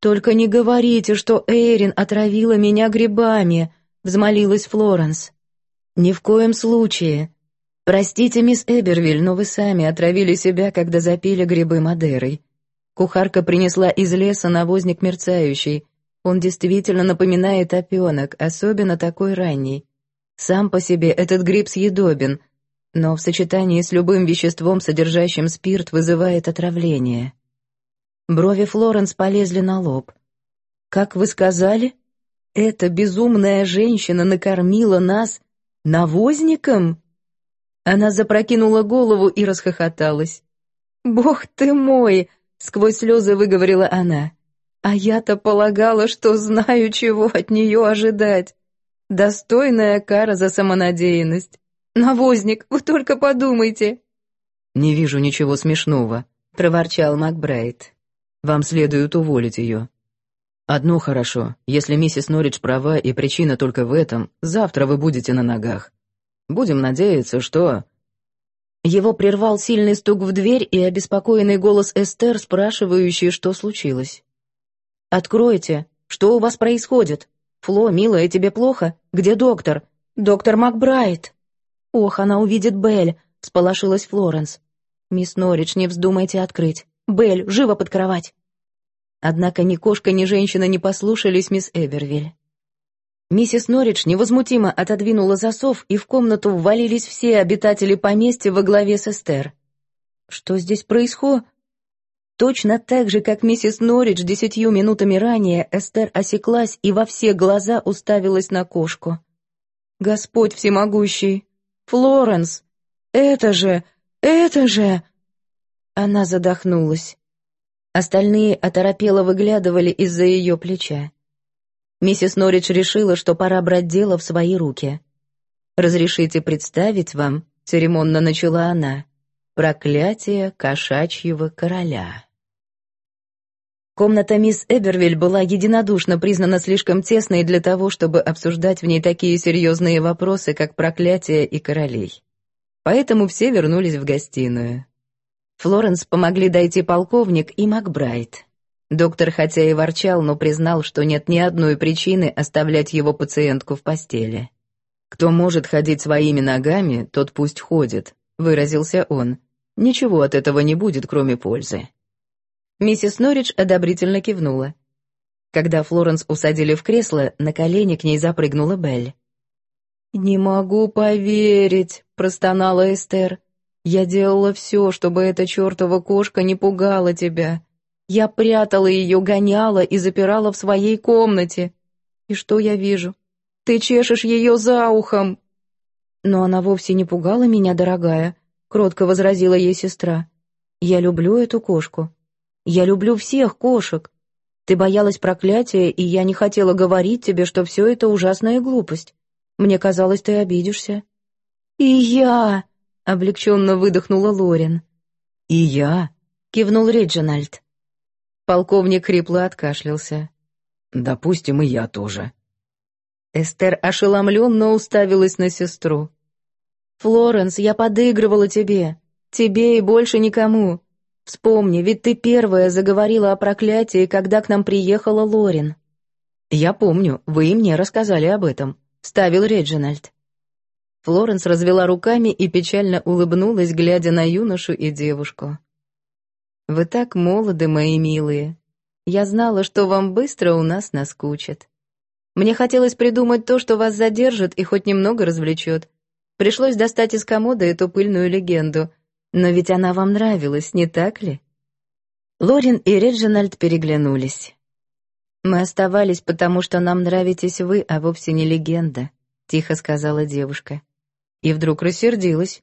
«Только не говорите, что Эйрин отравила меня грибами», — взмолилась Флоренс. «Ни в коем случае. «Простите, мисс Эбервиль, но вы сами отравили себя, когда запили грибы Мадерой. Кухарка принесла из леса навозник мерцающий. Он действительно напоминает опенок, особенно такой ранний. Сам по себе этот гриб съедобен, но в сочетании с любым веществом, содержащим спирт, вызывает отравление». Брови Флоренс полезли на лоб. «Как вы сказали? Эта безумная женщина накормила нас навозником?» Она запрокинула голову и расхохоталась. «Бог ты мой!» — сквозь слезы выговорила она. «А я-то полагала, что знаю, чего от нее ожидать. Достойная кара за самонадеянность. Навозник, вы только подумайте!» «Не вижу ничего смешного», — проворчал Макбрайт. «Вам следует уволить ее. Одно хорошо, если миссис Норридж права и причина только в этом, завтра вы будете на ногах. Будем надеяться, что...» Его прервал сильный стук в дверь и обеспокоенный голос Эстер, спрашивающий, что случилось. «Откройте! Что у вас происходит? Фло, милая, тебе плохо? Где доктор? Доктор Макбрайт!» «Ох, она увидит Белль!» — всполошилась Флоренс. «Мисс Норридж, не вздумайте открыть. Белль, живо под кровать!» Однако ни кошка, ни женщина не послушались мисс Эбервиль. Миссис Норридж невозмутимо отодвинула засов, и в комнату ввалились все обитатели поместья во главе с Эстер. Что здесь происходит? Точно так же, как миссис Норридж десятью минутами ранее, Эстер осеклась и во все глаза уставилась на кошку. «Господь всемогущий! Флоренс! Это же! Это же!» Она задохнулась. Остальные оторопело выглядывали из-за ее плеча. Миссис Норридж решила, что пора брать дело в свои руки. «Разрешите представить вам», — церемонно начала она, «проклятие кошачьего короля». Комната мисс Эбервиль была единодушно признана слишком тесной для того, чтобы обсуждать в ней такие серьезные вопросы, как проклятие и королей. Поэтому все вернулись в гостиную. Флоренс помогли дойти полковник и Макбрайт. Доктор хотя и ворчал, но признал, что нет ни одной причины оставлять его пациентку в постели. «Кто может ходить своими ногами, тот пусть ходит», — выразился он. «Ничего от этого не будет, кроме пользы». Миссис Норридж одобрительно кивнула. Когда Флоренс усадили в кресло, на колени к ней запрыгнула Белль. «Не могу поверить», — простонала Эстер. «Я делала все, чтобы эта чертова кошка не пугала тебя. Я прятала ее, гоняла и запирала в своей комнате. И что я вижу? Ты чешешь ее за ухом. Но она вовсе не пугала меня, дорогая, кротко возразила ей сестра. Я люблю эту кошку. Я люблю всех кошек. Ты боялась проклятия, и я не хотела говорить тебе, что все это ужасная глупость. Мне казалось, ты обидишься. И я, облегченно выдохнула Лорин. И я, кивнул Реджинальд. Полковник хрипло откашлялся. «Допустим, и я тоже». Эстер ошеломленно уставилась на сестру. «Флоренс, я подыгрывала тебе. Тебе и больше никому. Вспомни, ведь ты первая заговорила о проклятии, когда к нам приехала Лорин». «Я помню, вы мне рассказали об этом», — ставил Реджинальд. Флоренс развела руками и печально улыбнулась, глядя на юношу и девушку. Вы так молоды, мои милые. Я знала, что вам быстро у нас наскучит. Мне хотелось придумать то, что вас задержит и хоть немного развлечет. Пришлось достать из комода эту пыльную легенду. Но ведь она вам нравилась, не так ли? Лорин и Реджинальд переглянулись. «Мы оставались, потому что нам нравитесь вы, а вовсе не легенда», — тихо сказала девушка. И вдруг рассердилась.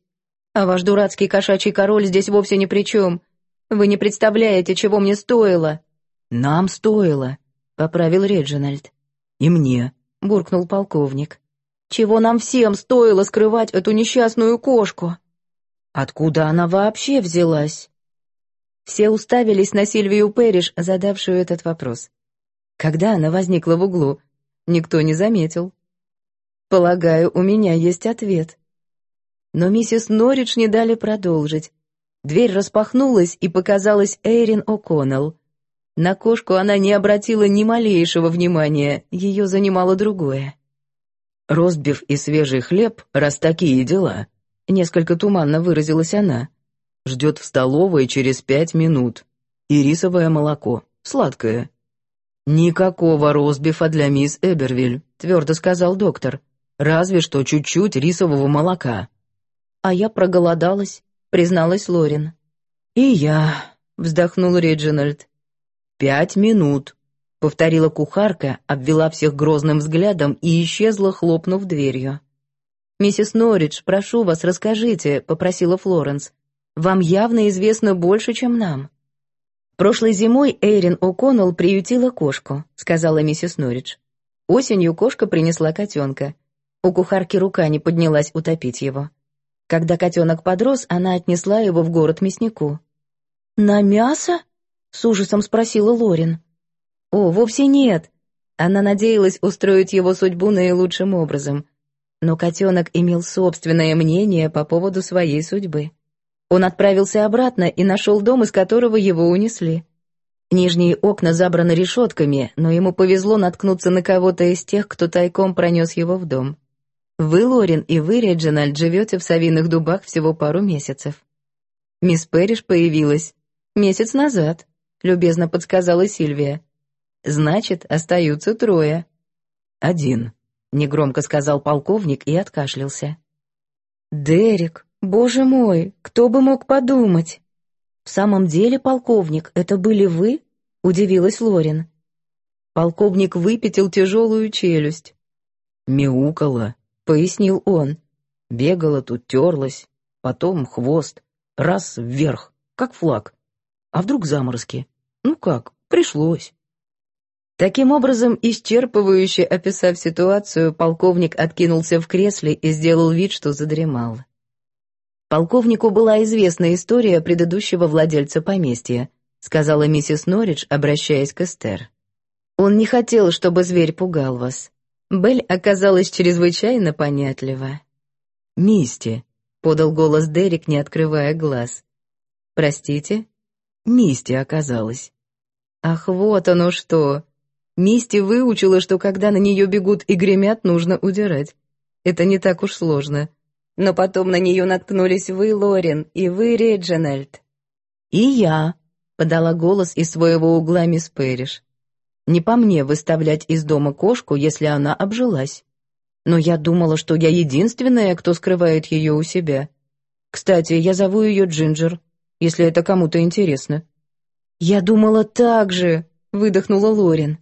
«А ваш дурацкий кошачий король здесь вовсе ни при чем. Вы не представляете, чего мне стоило». «Нам стоило», — поправил Реджинальд. «И мне», — буркнул полковник. «Чего нам всем стоило скрывать эту несчастную кошку?» «Откуда она вообще взялась?» Все уставились на Сильвию Перриш, задавшую этот вопрос. Когда она возникла в углу, никто не заметил. Полагаю, у меня есть ответ. Но миссис Норридж не дали продолжить. Дверь распахнулась, и показалась Эйрин О'Коннелл. На кошку она не обратила ни малейшего внимания, ее занимало другое. «Ростбиф и свежий хлеб, раз такие дела», — несколько туманно выразилась она. «Ждет в столовой через пять минут. И рисовое молоко, сладкое». «Никакого ростбифа для мисс Эбервиль», — твердо сказал доктор. «Разве что чуть-чуть рисового молока». А я проголодалась призналась Лорин. «И я», — вздохнул Реджинальд. «Пять минут», — повторила кухарка, обвела всех грозным взглядом и исчезла, хлопнув дверью. «Миссис Норридж, прошу вас, расскажите», — попросила Флоренс. «Вам явно известно больше, чем нам». «Прошлой зимой Эйрин О'Коннелл приютила кошку», — сказала миссис Норридж. Осенью кошка принесла котенка. У кухарки рука не поднялась утопить его. Когда котенок подрос, она отнесла его в город мяснику. «На мясо?» — с ужасом спросила Лорин. «О, вовсе нет. Она надеялась устроить его судьбу наилучшим образом. Но котенок имел собственное мнение по поводу своей судьбы. Он отправился обратно и нашел дом, из которого его унесли. Нижние окна забраны решетками, но ему повезло наткнуться на кого-то из тех, кто тайком пронес его в дом. Вы, Лорин, и вы, Реджинальд, живете в Савиных дубах всего пару месяцев. Мисс Перриш появилась месяц назад, любезно подсказала Сильвия. Значит, остаются трое. Один, негромко сказал полковник и откашлялся. Дерек, боже мой, кто бы мог подумать? В самом деле, полковник, это были вы? удивилась Лорин. Полковник выпятил тяжелую челюсть. «Мяукала», — пояснил он. «Бегала тут, терлась, потом хвост, раз вверх, как флаг. А вдруг заморозки? Ну как, пришлось». Таким образом, исчерпывающе описав ситуацию, полковник откинулся в кресле и сделал вид, что задремал. Полковнику была известна история предыдущего владельца поместья, сказала миссис Норридж, обращаясь к Эстер. Он не хотел, чтобы зверь пугал вас. Белль оказалась чрезвычайно понятлива. «Мисти», — подал голос Дерек, не открывая глаз. «Простите?» «Мисти оказалась». «Ах, вот оно что!» Мисти выучила, что когда на нее бегут и гремят, нужно удирать. Это не так уж сложно. Но потом на нее наткнулись вы, Лорен, и вы, Реджинальд. «И я», — подала голос из своего угла мисс Пэриш. «Не по мне выставлять из дома кошку, если она обжилась. Но я думала, что я единственная, кто скрывает ее у себя. Кстати, я зову ее Джинджер, если это кому-то интересно». «Я думала так же», — выдохнула Лорен.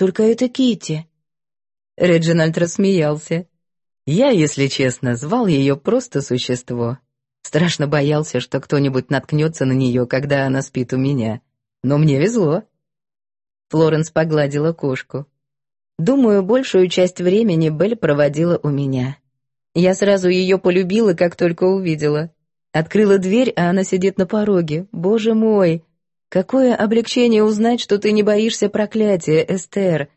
Только это Кити. Реджинальд рассмеялся. Я, если честно, звал ее просто существо. Страшно боялся, что кто-нибудь наткнется на нее, когда она спит у меня. Но мне везло. Флоренс погладила кошку. Думаю, большую часть времени Белль проводила у меня. Я сразу ее полюбила, как только увидела. Открыла дверь, а она сидит на пороге. Боже мой! Какое облегчение узнать, что ты не боишься проклятия, Эстер.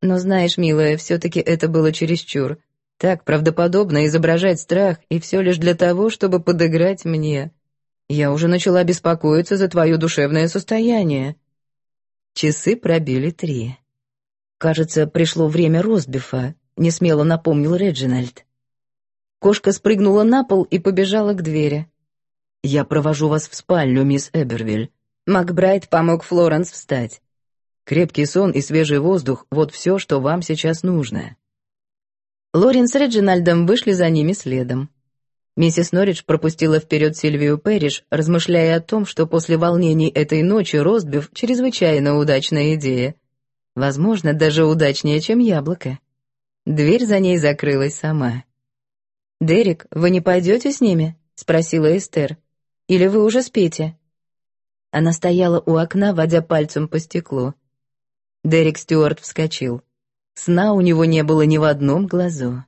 Но знаешь, милая, все-таки это было чересчур. Так правдоподобно изображать страх, и все лишь для того, чтобы подыграть мне. Я уже начала беспокоиться за твое душевное состояние. Часы пробили три. Кажется, пришло время розбифа, несмело напомнил Реджинальд. Кошка спрыгнула на пол и побежала к двери. «Я провожу вас в спальню, мисс Эбервиль. Макбрайт помог Флоренс встать. Крепкий сон и свежий воздух — вот все, что вам сейчас нужно. Лорен с Реджинальдом вышли за ними следом. Миссис Норридж пропустила вперед Сильвию Перриш, размышляя о том, что после волнений этой ночи Ростбиф — чрезвычайно удачная идея. Возможно, даже удачнее, чем яблоко. Дверь за ней закрылась сама. «Дерек, вы не пойдете с ними?» — спросила Эстер. «Или вы уже спите?» Она стояла у окна, водя пальцем по стеклу. Дерек Стюарт вскочил. Сна у него не было ни в одном глазу.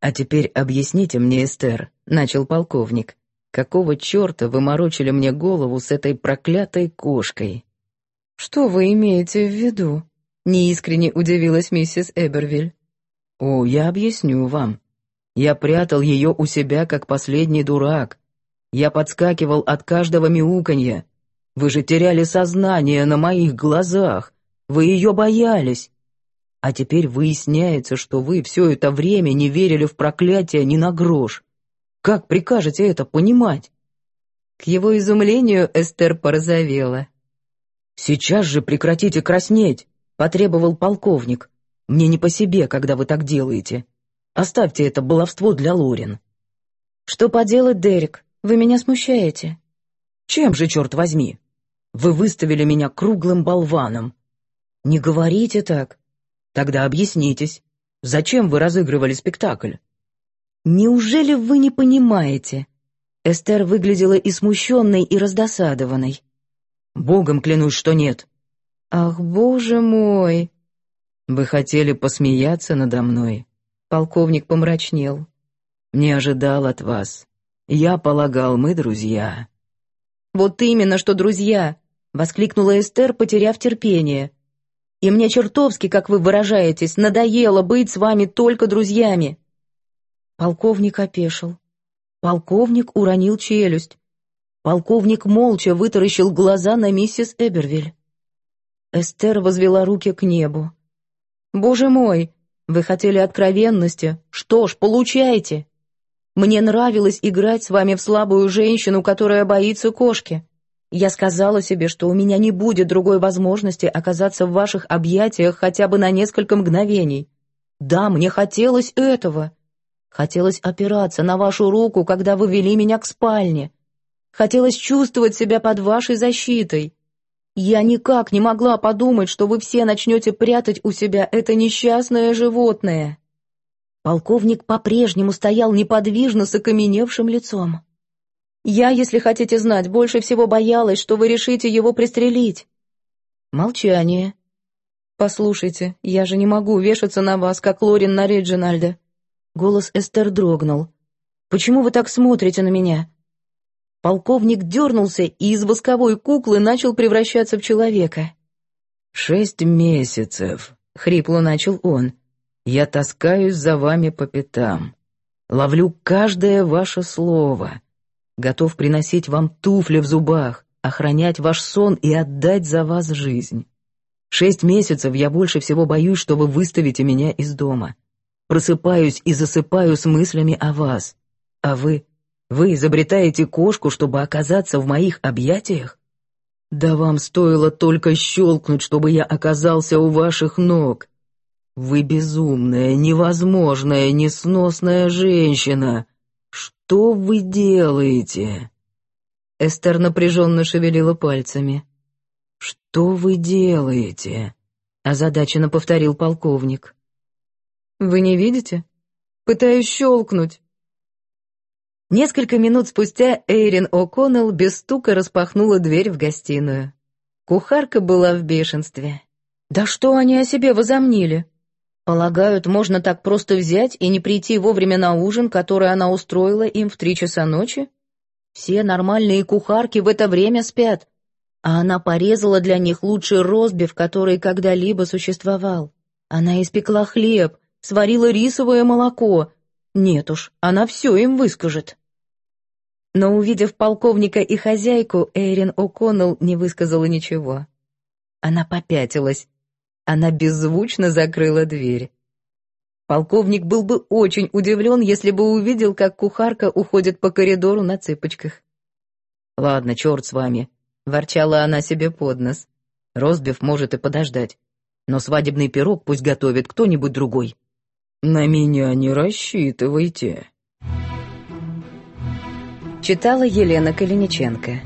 «А теперь объясните мне, Эстер», — начал полковник, «какого черта вы морочили мне голову с этой проклятой кошкой?» «Что вы имеете в виду?» — неискренне удивилась миссис Эбервиль. «О, я объясню вам. Я прятал ее у себя, как последний дурак. Я подскакивал от каждого мяуканья, вы же теряли сознание на моих глазах. Вы ее боялись. А теперь выясняется, что вы все это время не верили в проклятие ни на грош. Как прикажете это понимать?» К его изумлению Эстер порозовела. «Сейчас же прекратите краснеть», — потребовал полковник. «Мне не по себе, когда вы так делаете. Оставьте это баловство для Лорин». «Что поделать, Дерек? Вы меня смущаете». «Чем же, черт возьми? Вы выставили меня круглым болваном. Не говорите так. Тогда объяснитесь, зачем вы разыгрывали спектакль? Неужели вы не понимаете? Эстер выглядела и смущенной, и раздосадованной. Богом клянусь, что нет. Ах, боже мой! Вы хотели посмеяться надо мной? Полковник помрачнел. Не ожидал от вас. Я полагал, мы друзья. Вот именно, что друзья, воскликнула Эстер, потеряв терпение. И мне чертовски, как вы выражаетесь, надоело быть с вами только друзьями. Полковник опешил. Полковник уронил челюсть. Полковник молча вытаращил глаза на миссис Эбервиль. Эстер возвела руки к небу. «Боже мой, вы хотели откровенности? Что ж, получайте. Мне нравилось играть с вами в слабую женщину, которая боится кошки. Я сказала себе, что у меня не будет другой возможности оказаться в ваших объятиях хотя бы на несколько мгновений. Да, мне хотелось этого. Хотелось опираться на вашу руку, когда вы вели меня к спальне. Хотелось чувствовать себя под вашей защитой. Я никак не могла подумать, что вы все начнете прятать у себя это несчастное животное. Полковник по-прежнему стоял неподвижно с окаменевшим лицом. Я, если хотите знать, больше всего боялась, что вы решите его пристрелить. Молчание. Послушайте, я же не могу вешаться на вас, как Лорин на Реджинальда. Голос Эстер дрогнул. «Почему вы так смотрите на меня?» Полковник дернулся и из восковой куклы начал превращаться в человека. «Шесть месяцев», — хрипло начал он. «Я таскаюсь за вами по пятам. Ловлю каждое ваше слово. Готов приносить вам туфли в зубах, охранять ваш сон и отдать за вас жизнь. Шесть месяцев я больше всего боюсь, что вы выставите меня из дома. Просыпаюсь и засыпаю с мыслями о вас. А вы? Вы изобретаете кошку, чтобы оказаться в моих объятиях? Да вам стоило только щелкнуть, чтобы я оказался у ваших ног. Вы безумная, невозможная, несносная женщина. Что вы делаете?» Эстер напряженно шевелила пальцами. «Что вы делаете?» — озадаченно повторил полковник. Вы не видите? Пытаюсь щелкнуть. Несколько минут спустя Эйрин О'Коннелл без стука распахнула дверь в гостиную. Кухарка была в бешенстве. Да что они о себе возомнили? Полагают, можно так просто взять и не прийти вовремя на ужин, который она устроила им в три часа ночи? Все нормальные кухарки в это время спят, а она порезала для них лучший розбив, который когда-либо существовал. Она испекла хлеб, сварила рисовое молоко. Нет уж, она все им выскажет. Но увидев полковника и хозяйку, Эйрин О'Коннелл не высказала ничего. Она попятилась. Она беззвучно закрыла дверь. Полковник был бы очень удивлен, если бы увидел, как кухарка уходит по коридору на цыпочках. «Ладно, черт с вами», — ворчала она себе под нос. «Розбив может и подождать, но свадебный пирог пусть готовит кто-нибудь другой». «На меня не рассчитывайте». Читала Елена Калиниченко.